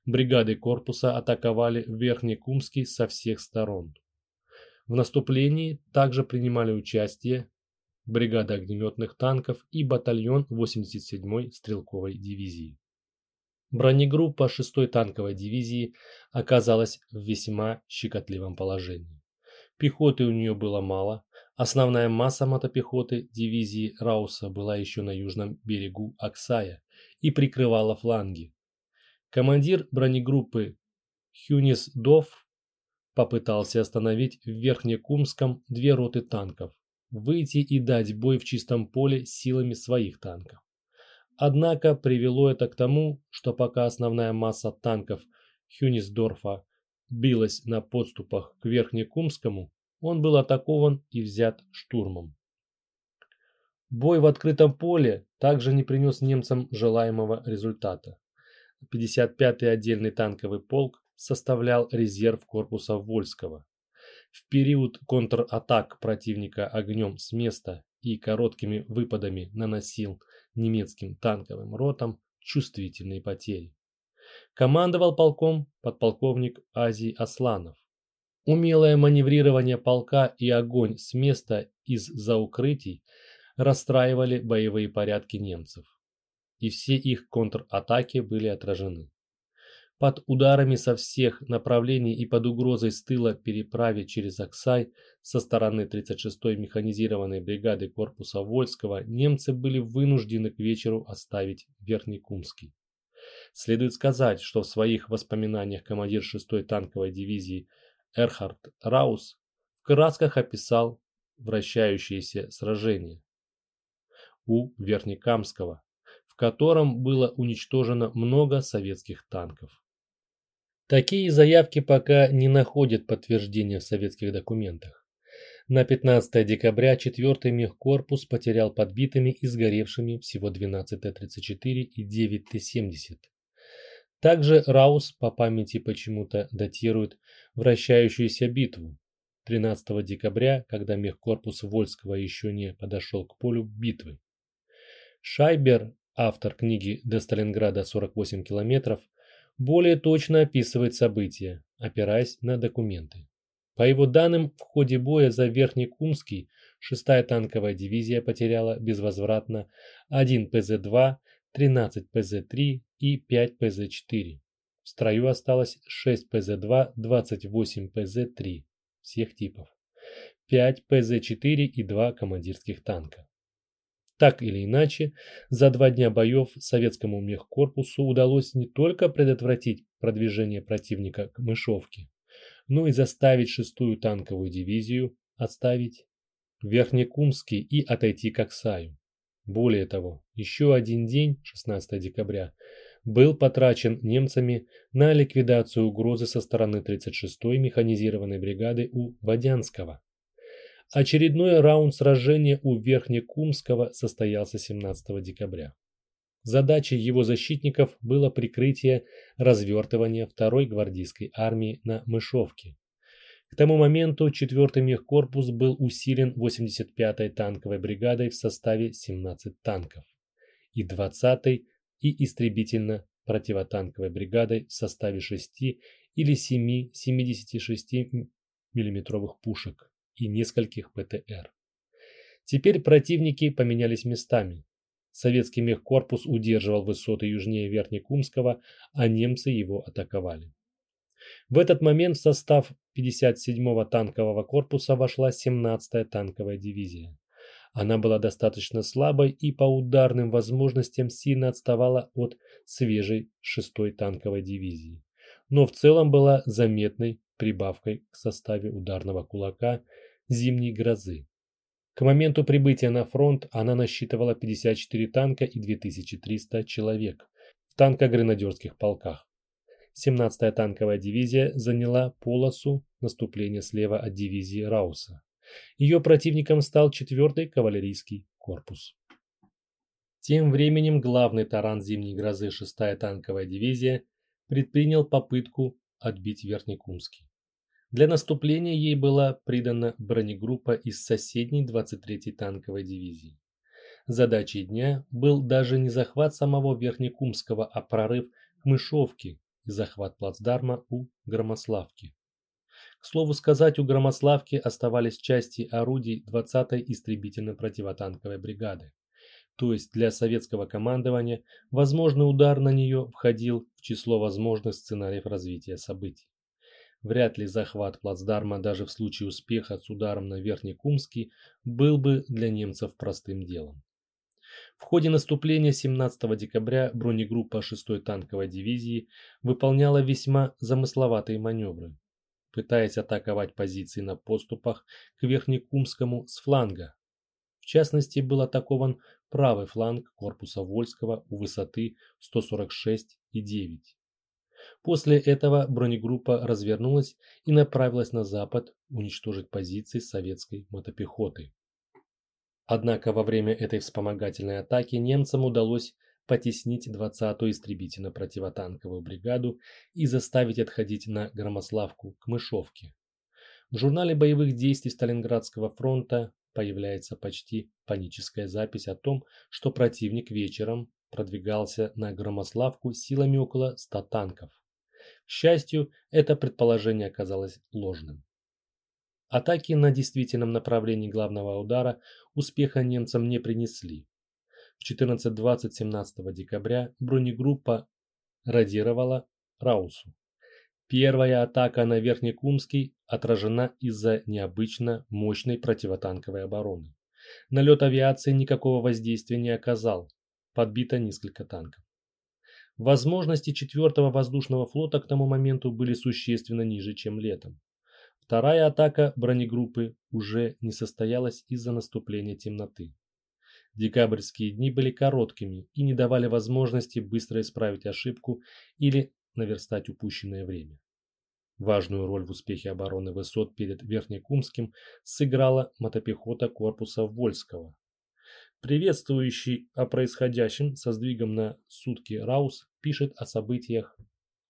Бригады корпуса атаковали Верхний Кумский со всех сторон. В наступлении также принимали участие бригада огнеметных танков и батальон 87-й стрелковой дивизии. Бронегруппа 6-й танковой дивизии оказалась в весьма щекотливом положении. Пехоты у нее было мало, Основная масса мотопехоты дивизии Рауса была еще на южном берегу Аксая и прикрывала фланги. Командир бронегруппы Хюнис Дов попытался остановить в Верхнекумском две роты танков, выйти и дать бой в чистом поле силами своих танков. Однако привело это к тому, что пока основная масса танков Хюнисдорфа билась на подступах к Верхнекумскому, он был атакован и взят штурмом. Бой в открытом поле также не принес немцам желаемого результата. 55-й отдельный танковый полк составлял резерв корпуса Вольского. В период контратак противника огнем с места и короткими выпадами наносил немецким танковым ротам чувствительные потери. Командовал полком подполковник Азий Асланов. Умелое маневрирование полка и огонь с места из-за укрытий расстраивали боевые порядки немцев. И все их контратаки были отражены. Под ударами со всех направлений и под угрозой с тыла переправе через Аксай со стороны 36-й механизированной бригады корпуса Вольского немцы были вынуждены к вечеру оставить Верхний Кумский. Следует сказать, что в своих воспоминаниях командир 6-й танковой дивизии Эрхард Раус в красках описал вращающееся сражение у Верхнекамского, в котором было уничтожено много советских танков. Такие заявки пока не находят подтверждения в советских документах. На 15 декабря 4-й мехкорпус потерял подбитыми и сгоревшими всего 12 Т-34 и 9 Т-70. Также Раус по памяти почему-то датирует вращающуюся битву 13 декабря, когда мехкорпус Вольского еще не подошел к полю битвы. Шайбер, автор книги «До Сталинграда 48 километров», более точно описывает события, опираясь на документы. По его данным, в ходе боя за Верхнекумский 6-я танковая дивизия потеряла безвозвратно 1 ПЗ-2, 13 ПЗ-3 и 5 ПЗ-4. В строю осталось 6 ПЗ-2, 28 ПЗ-3 всех типов, 5 ПЗ-4 и 2 командирских танка. Так или иначе, за два дня боев советскому мехкорпусу удалось не только предотвратить продвижение противника к Мышовке, но и заставить шестую танковую дивизию отставить Верхнекумский и отойти к Аксаю. Более того, еще один день, 16 декабря, был потрачен немцами на ликвидацию угрозы со стороны 36-й механизированной бригады у Водянского. Очередной раунд сражения у Верхнекумского состоялся 17 декабря. Задачей его защитников было прикрытие развертывания второй гвардейской армии на Мышовке. К тому моменту 4-й мехкорпус был усилен 85-й танковой бригадой в составе 17 танков и 20-й и истребительно-противотанковой бригадой в составе 6 или 7 76 миллиметровых пушек и нескольких ПТР. Теперь противники поменялись местами. Советский мехкорпус удерживал высоты южнее Верхнекумского, а немцы его атаковали. В этот момент в состав 57-го танкового корпуса вошла 17-я танковая дивизия. Она была достаточно слабой и по ударным возможностям сильно отставала от свежей 6-й танковой дивизии, но в целом была заметной прибавкой к составе ударного кулака «Зимней грозы». К моменту прибытия на фронт она насчитывала 54 танка и 2300 человек в танко-гренадерских полках. 17-я танковая дивизия заняла полосу наступления слева от дивизии Рауса. Ее противником стал 4-й кавалерийский корпус. Тем временем главный таран зимней грозы 6-я танковая дивизия предпринял попытку отбить Верхнекумский. Для наступления ей была придана бронегруппа из соседней 23-й танковой дивизии. Задачей дня был даже не захват самого Верхнекумского, а прорыв к Мышовке и захват плацдарма у Громославки. К слову сказать, у Громославки оставались части орудий 20-й истребительно-противотанковой бригады. То есть для советского командования возможный удар на нее входил в число возможных сценариев развития событий. Вряд ли захват плацдарма даже в случае успеха с ударом на Верхний Кумский был бы для немцев простым делом. В ходе наступления 17 декабря бронегруппа 6-й танковой дивизии выполняла весьма замысловатые маневры, пытаясь атаковать позиции на подступах к Верхнекумскому с фланга. В частности, был атакован правый фланг корпуса Вольского у высоты 146,9. После этого бронегруппа развернулась и направилась на запад уничтожить позиции советской мотопехоты. Однако во время этой вспомогательной атаки немцам удалось потеснить 20-ю истребительно-противотанковую бригаду и заставить отходить на Громославку к Мышовке. В журнале боевых действий Сталинградского фронта появляется почти паническая запись о том, что противник вечером продвигался на Громославку силами около 100 танков. Счастью, это предположение оказалось ложным. Атаки на действительном направлении главного удара успеха немцам не принесли. В 14.20 17 декабря бронегруппа радировала Раусу. Первая атака на Верхнекумский отражена из-за необычно мощной противотанковой обороны. Налет авиации никакого воздействия не оказал, подбито несколько танков. Возможности 4-го воздушного флота к тому моменту были существенно ниже, чем летом. Вторая атака бронегруппы уже не состоялась из-за наступления темноты. Декабрьские дни были короткими и не давали возможности быстро исправить ошибку или наверстать упущенное время. Важную роль в успехе обороны высот перед Верхнекумским сыграла мотопехота корпуса Вольского, Приветствующий о происходящем со сдвигом на сутки Раус пишет о событиях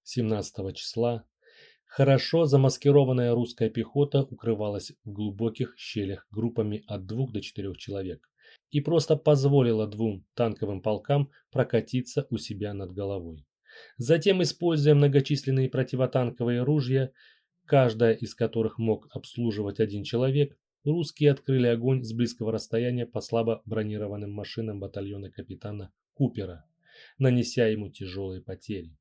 17 числа. Хорошо замаскированная русская пехота укрывалась в глубоких щелях группами от двух до четырех человек и просто позволила двум танковым полкам прокатиться у себя над головой. Затем, используя многочисленные противотанковые ружья, каждая из которых мог обслуживать один человек, Русские открыли огонь с близкого расстояния по слабо бронированным машинам батальона капитана Купера, нанеся ему тяжелые потери.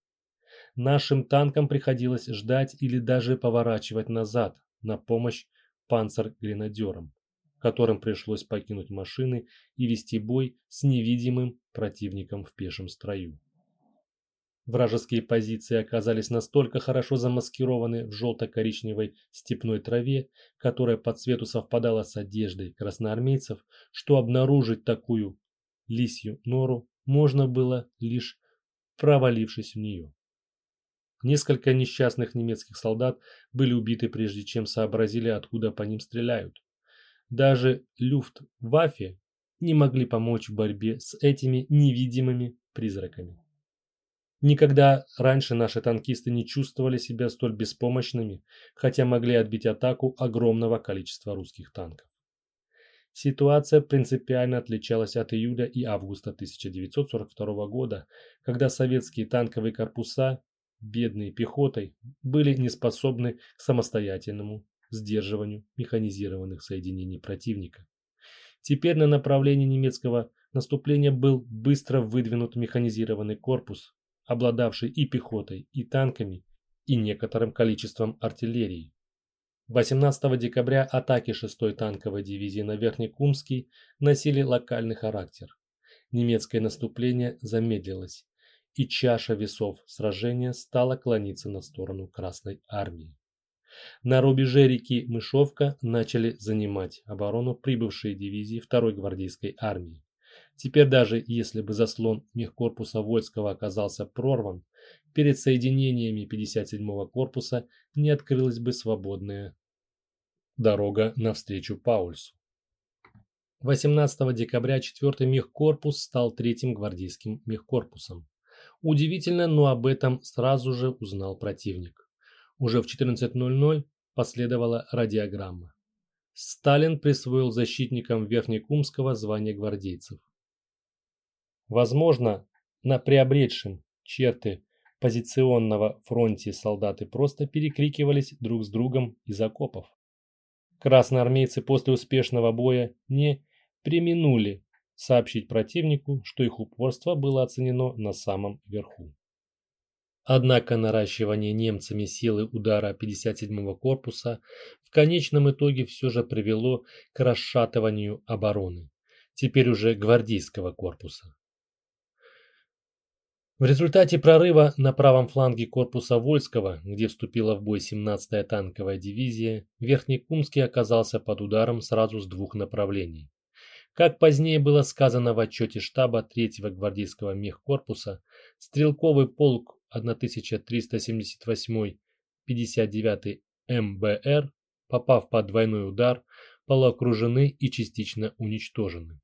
Нашим танкам приходилось ждать или даже поворачивать назад на помощь панцер-гренадерам, которым пришлось покинуть машины и вести бой с невидимым противником в пешем строю. Вражеские позиции оказались настолько хорошо замаскированы в желто-коричневой степной траве, которая по цвету совпадала с одеждой красноармейцев, что обнаружить такую лисью нору можно было лишь провалившись в нее. Несколько несчастных немецких солдат были убиты прежде чем сообразили, откуда по ним стреляют. Даже Люфтваффе не могли помочь в борьбе с этими невидимыми призраками. Никогда раньше наши танкисты не чувствовали себя столь беспомощными, хотя могли отбить атаку огромного количества русских танков. Ситуация принципиально отличалась от июля и августа 1942 года, когда советские танковые корпуса, бедные пехотой, были не способны к самостоятельному сдерживанию механизированных соединений противника. Теперь на направлении немецкого наступления был быстро выдвинут механизированный корпус, обладавший и пехотой, и танками, и некоторым количеством артиллерии. 18 декабря атаки 6-й танковой дивизии на Верхнекумский носили локальный характер. Немецкое наступление замедлилось, и чаша весов сражения стала клониться на сторону Красной армии. На рубеже реки Мышовка начали занимать оборону прибывшие дивизии 2-й гвардейской армии. Теперь даже если бы заслон мехкорпуса Вольского оказался прорван, перед соединениями 57-го корпуса не открылась бы свободная дорога навстречу Паульсу. 18 декабря 4-й мехкорпус стал третьим гвардейским мехкорпусом. Удивительно, но об этом сразу же узнал противник. Уже в 14.00 последовала радиограмма. Сталин присвоил защитникам Верхнекумского звание гвардейцев. Возможно, на приобретшем черты позиционного фронте солдаты просто перекрикивались друг с другом из окопов. Красноармейцы после успешного боя не преминули сообщить противнику, что их упорство было оценено на самом верху. Однако наращивание немцами силы удара 57-го корпуса в конечном итоге все же привело к расшатыванию обороны, теперь уже гвардейского корпуса. В результате прорыва на правом фланге корпуса Вольского, где вступила в бой 17-я танковая дивизия, Верхнекумский оказался под ударом сразу с двух направлений. Как позднее было сказано в отчете штаба 3-го гвардейского мехкорпуса, стрелковый полк 1378 59 МБР, попав под двойной удар, полуокружены и частично уничтожены.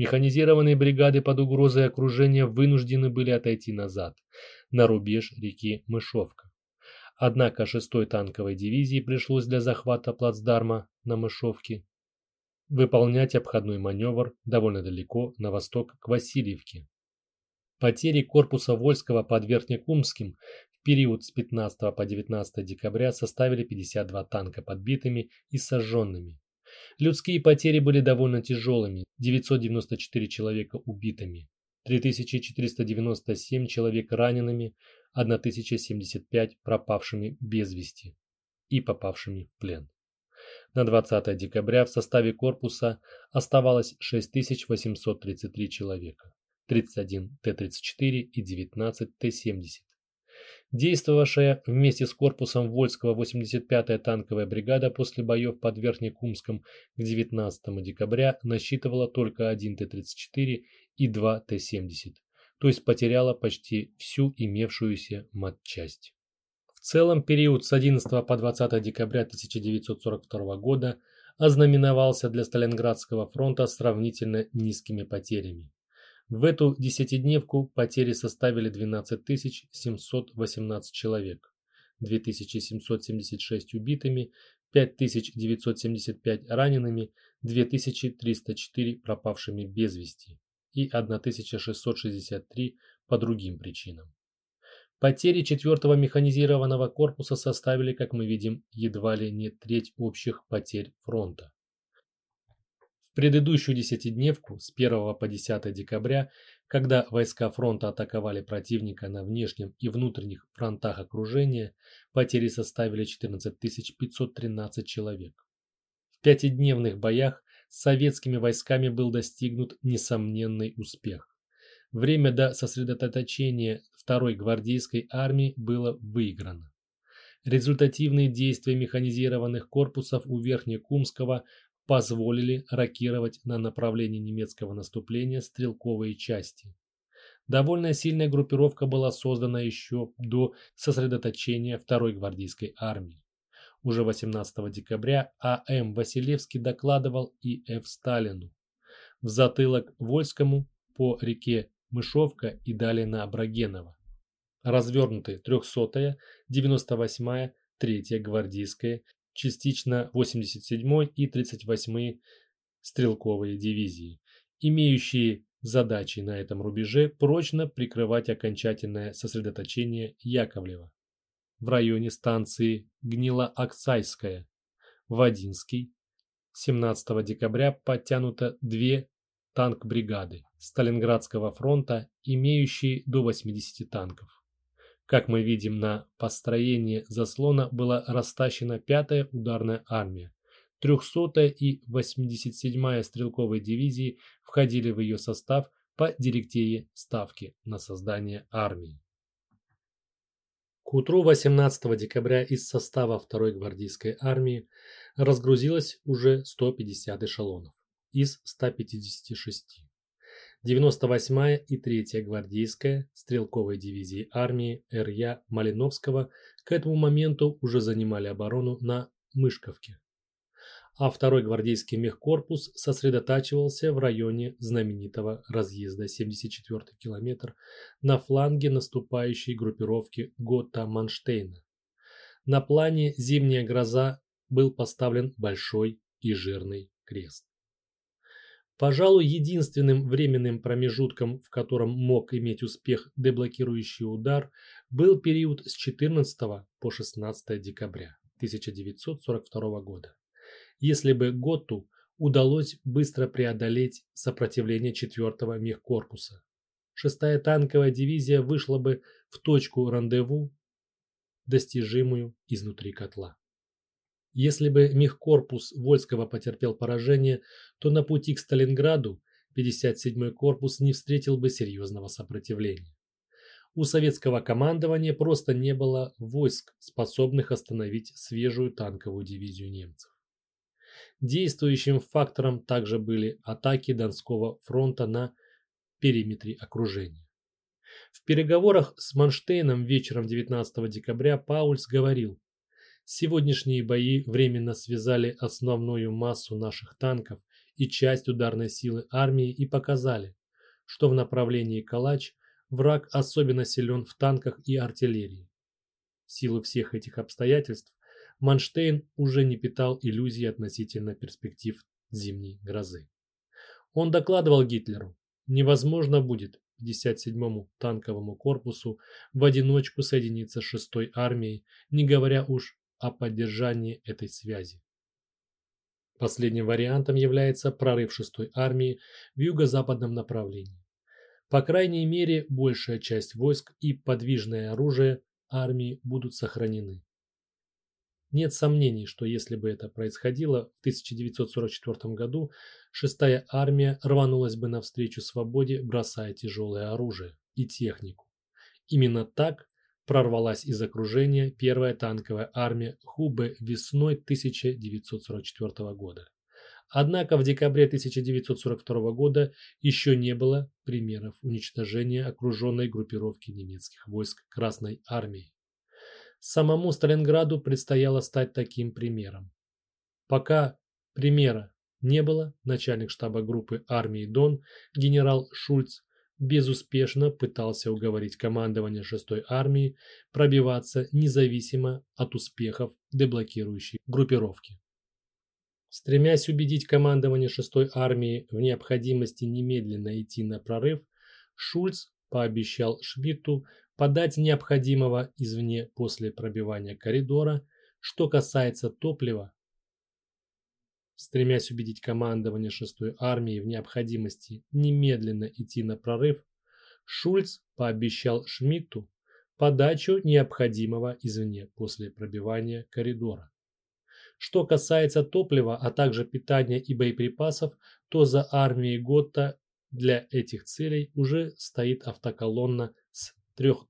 Механизированные бригады под угрозой окружения вынуждены были отойти назад, на рубеж реки Мышовка. Однако 6-й танковой дивизии пришлось для захвата плацдарма на Мышовке выполнять обходной маневр довольно далеко на восток к Васильевке. Потери корпуса Вольского под Верхнекумским в период с 15 по 19 декабря составили 52 танка подбитыми и сожженными, Людские потери были довольно тяжелыми – 994 человека убитыми, 3497 человек ранеными, 1075 пропавшими без вести и попавшими в плен. На 20 декабря в составе корпуса оставалось 6833 человека, 31 Т-34 и 19 Т-70. Действовавшая вместе с корпусом Вольского 85-я танковая бригада после боев под Верхнекумском к 19 декабря насчитывала только один Т-34 и два Т-70, то есть потеряла почти всю имевшуюся матчасть. В целом период с 11 по 20 декабря 1942 года ознаменовался для Сталинградского фронта сравнительно низкими потерями. В эту десятидневку потери составили 12 718 человек, 2776 убитыми, 5975 ранеными, 2304 пропавшими без вести и 1663 по другим причинам. Потери 4-го механизированного корпуса составили, как мы видим, едва ли не треть общих потерь фронта. В предыдущую десятидневку с 1 по 10 декабря, когда войска фронта атаковали противника на внешнем и внутренних фронтах окружения, потери составили 14 513 человек. В пятидневных боях с советскими войсками был достигнут несомненный успех. Время до сосредоточения второй гвардейской армии было выиграно. Результативные действия механизированных корпусов у Верхнекумского позволили рокировать на направлении немецкого наступления стрелковые части. Довольно сильная группировка была создана еще до сосредоточения второй гвардейской армии. Уже 18 декабря А.М. Василевский докладывал И.Ф. Сталину. В затылок Вольскому по реке Мышовка и далее на Брагенова. Развернуты 300-я, 98-я, 3-я гвардейская частично 87-й и 38-й стрелковые дивизии, имеющие задачи на этом рубеже прочно прикрывать окончательное сосредоточение Яковлева в районе станции Гнило-Аксайская, Вадинский. 17 декабря подтянуто две танк-бригады Сталинградского фронта, имеющие до 80 танков. Как мы видим на построении заслона была растащена 5-я ударная армия. 300-я и 87-я стрелковые дивизии входили в ее состав по директиве Ставки на создание армии. К утру 18 декабря из состава 2-й гвардейской армии разгрузилось уже 150 эшелонов из 156. 98-я и 3-я гвардейская стрелковой дивизии армии РЯ Малиновского к этому моменту уже занимали оборону на Мышковке. А 2-й гвардейский мехкорпус сосредотачивался в районе знаменитого разъезда 74-й километр на фланге наступающей группировки Готта-Манштейна. На плане «Зимняя гроза» был поставлен большой и жирный крест. Пожалуй, единственным временным промежутком, в котором мог иметь успех деблокирующий удар, был период с 14 по 16 декабря 1942 года. Если бы Готту удалось быстро преодолеть сопротивление 4-го мехкорпуса, 6-я танковая дивизия вышла бы в точку рандеву, достижимую изнутри котла. Если бы мехкорпус Вольского потерпел поражение, то на пути к Сталинграду 57-й корпус не встретил бы серьезного сопротивления. У советского командования просто не было войск, способных остановить свежую танковую дивизию немцев. Действующим фактором также были атаки Донского фронта на периметре окружения. В переговорах с Манштейном вечером 19 декабря Паульс говорил, Сегодняшние бои временно связали основную массу наших танков и часть ударной силы армии и показали, что в направлении Калач враг особенно силен в танках и артиллерии. В силу всех этих обстоятельств Манштейн уже не питал иллюзий относительно перспектив зимней грозы. Он докладывал Гитлеру, невозможно будет 57-му танковому корпусу в одиночку соединиться с 6-й армией, не говоря уж о поддержании этой связи. Последним вариантом является прорыв 6-й армии в юго-западном направлении. По крайней мере, большая часть войск и подвижное оружие армии будут сохранены. Нет сомнений, что если бы это происходило в 1944 году, 6-я армия рванулась бы навстречу свободе, бросая тяжелое оружие и технику. Именно так прорвалась из окружения первая танковая армия Хубе весной 1944 года. Однако в декабре 1942 года еще не было примеров уничтожения окруженной группировки немецких войск Красной армии. Самому Сталинграду предстояло стать таким примером. Пока примера не было, начальник штаба группы армии Дон генерал Шульц безуспешно пытался уговорить командование 6-й армии пробиваться независимо от успехов деблокирующей группировки. Стремясь убедить командование 6-й армии в необходимости немедленно идти на прорыв, Шульц пообещал Швитту подать необходимого извне после пробивания коридора. Что касается топлива, стремясь убедить командование 6-й армии в необходимости немедленно идти на прорыв, Шульц пообещал Шмидту подачу необходимого извне после пробивания коридора. Что касается топлива, а также питания и боеприпасов, то за армией Готта для этих целей уже стоит автоколонна с, трех...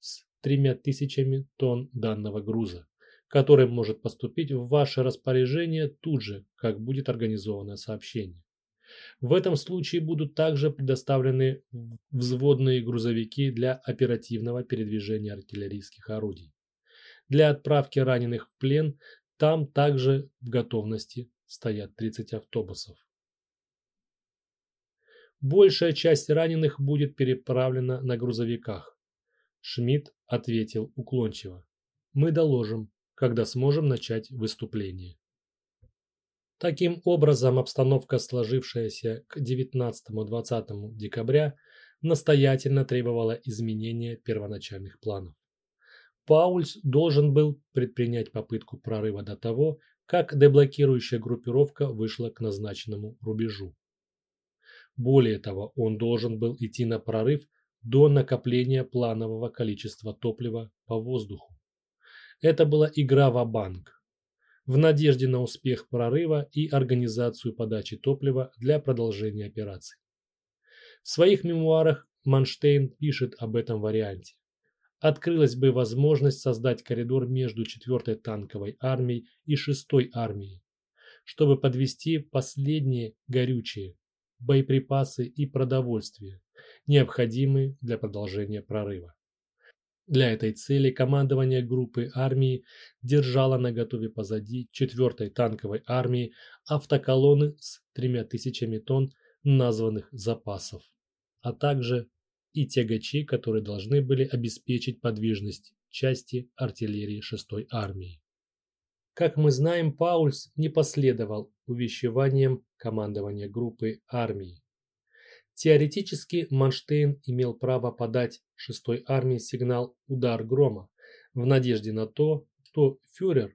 с тремя тысячами тонн данного груза который может поступить в ваше распоряжение тут же, как будет организовано сообщение. В этом случае будут также предоставлены взводные грузовики для оперативного передвижения артиллерийских орудий. Для отправки раненых в плен там также в готовности стоят 30 автобусов. Большая часть раненых будет переправлена на грузовиках. Шмидт ответил уклончиво. Мы доложим, когда сможем начать выступление. Таким образом, обстановка, сложившаяся к 19-20 декабря, настоятельно требовала изменения первоначальных планов. Паульс должен был предпринять попытку прорыва до того, как деблокирующая группировка вышла к назначенному рубежу. Более того, он должен был идти на прорыв до накопления планового количества топлива по воздуху. Это была игра в банк в надежде на успех прорыва и организацию подачи топлива для продолжения операций. В своих мемуарах Манштейн пишет об этом варианте. Открылась бы возможность создать коридор между 4-й танковой армией и 6-й армией, чтобы подвести последние горючие, боеприпасы и продовольствие, необходимые для продолжения прорыва. Для этой цели командование группы армии держало наготове позади 4-й танковой армии автоколонны с тремя тысячами тонн названных запасов, а также и тягачи, которые должны были обеспечить подвижность части артиллерии 6-й армии. Как мы знаем, Паульс не последовал увещеваниям командования группы армии. Теоретически Манштейн имел право подать 6-й армии сигнал «Удар грома» в надежде на то, что фюрер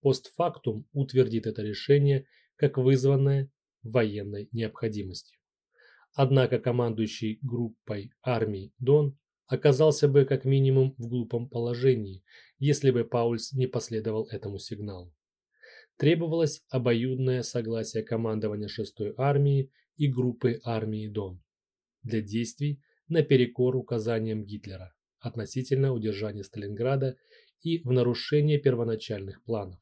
постфактум утвердит это решение как вызванное военной необходимостью. Однако командующий группой армий Дон оказался бы как минимум в глупом положении, если бы Паульс не последовал этому сигналу. Требовалось обоюдное согласие командования 6-й армии и группы армии Дон для действий наперекор указаниям Гитлера относительно удержания Сталинграда и в нарушение первоначальных планов.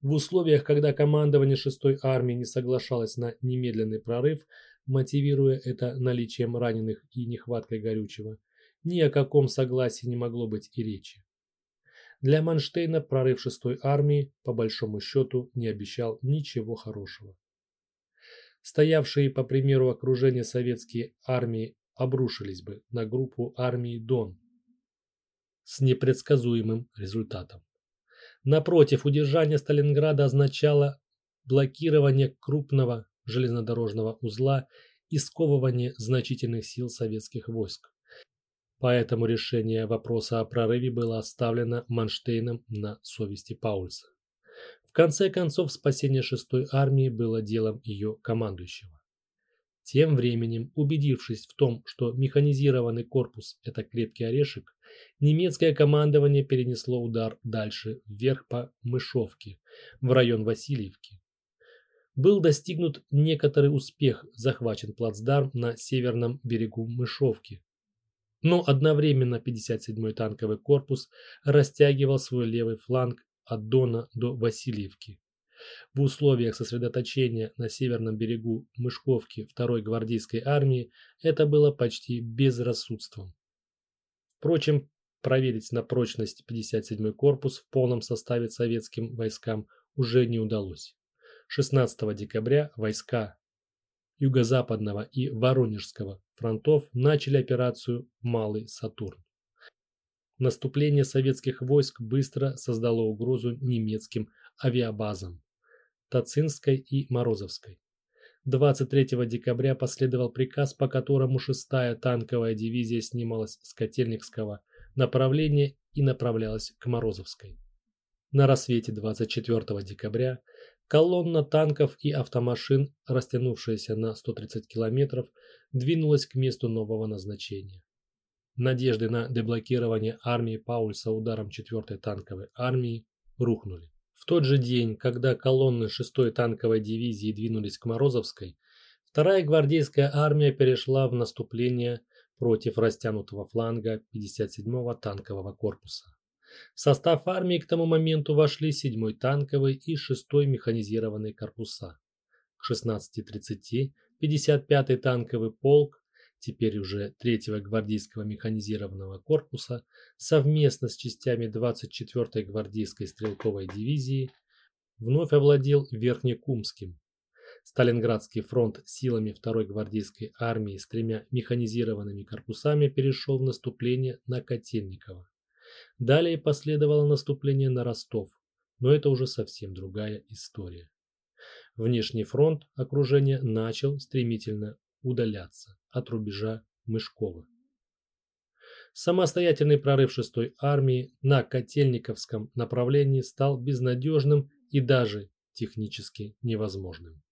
В условиях, когда командование 6-й армии не соглашалось на немедленный прорыв, мотивируя это наличием раненых и нехваткой горючего, ни о каком согласии не могло быть и речи. Для Манштейна прорыв 6-й армии, по большому счету, не обещал ничего хорошего. Стоявшие по примеру окружения советские армии обрушились бы на группу армии Дон с непредсказуемым результатом. Напротив, удержание Сталинграда означало блокирование крупного железнодорожного узла и сковывание значительных сил советских войск. Поэтому решение вопроса о прорыве было оставлено Манштейном на совести Паульса конце концов, спасение шестой армии было делом ее командующего. Тем временем, убедившись в том, что механизированный корпус – это крепкий орешек, немецкое командование перенесло удар дальше, вверх по Мышовке, в район Васильевки. Был достигнут некоторый успех, захвачен плацдарм на северном берегу Мышовки. Но одновременно 57-й танковый корпус растягивал свой левый фланг от Дона до Васильевки. В условиях сосредоточения на северном берегу Мышковки второй гвардейской армии это было почти безрассудством. Впрочем, проверить на прочность 57-й корпус в полном составе советским войскам уже не удалось. 16 декабря войска Юго-Западного и Воронежского фронтов начали операцию «Малый Сатурн». Наступление советских войск быстро создало угрозу немецким авиабазам Тацинской и Морозовской. 23 декабря последовал приказ, по которому 6-я танковая дивизия снималась с Котельникского направления и направлялась к Морозовской. На рассвете 24 декабря колонна танков и автомашин, растянувшаяся на 130 километров, двинулась к месту нового назначения. Надежды на деблокирование армии Паульса ударом 4-й танковой армии рухнули. В тот же день, когда колонны 6-й танковой дивизии двинулись к Морозовской, 2-я гвардейская армия перешла в наступление против растянутого фланга 57-го танкового корпуса. В состав армии к тому моменту вошли 7-й танковый и 6-й механизированные корпуса. К 16.30 55-й танковый полк теперь уже 3-го гвардейского механизированного корпуса, совместно с частями 24-й гвардейской стрелковой дивизии, вновь овладел Верхнекумским. Сталинградский фронт силами 2-й гвардейской армии с тремя механизированными корпусами перешел в наступление на Котельниково. Далее последовало наступление на Ростов, но это уже совсем другая история. Внешний фронт окружения начал стремительно удаляться от рубежа Мышкова. Самостоятельный прорыв 6-й армии на Котельниковском направлении стал безнадежным и даже технически невозможным.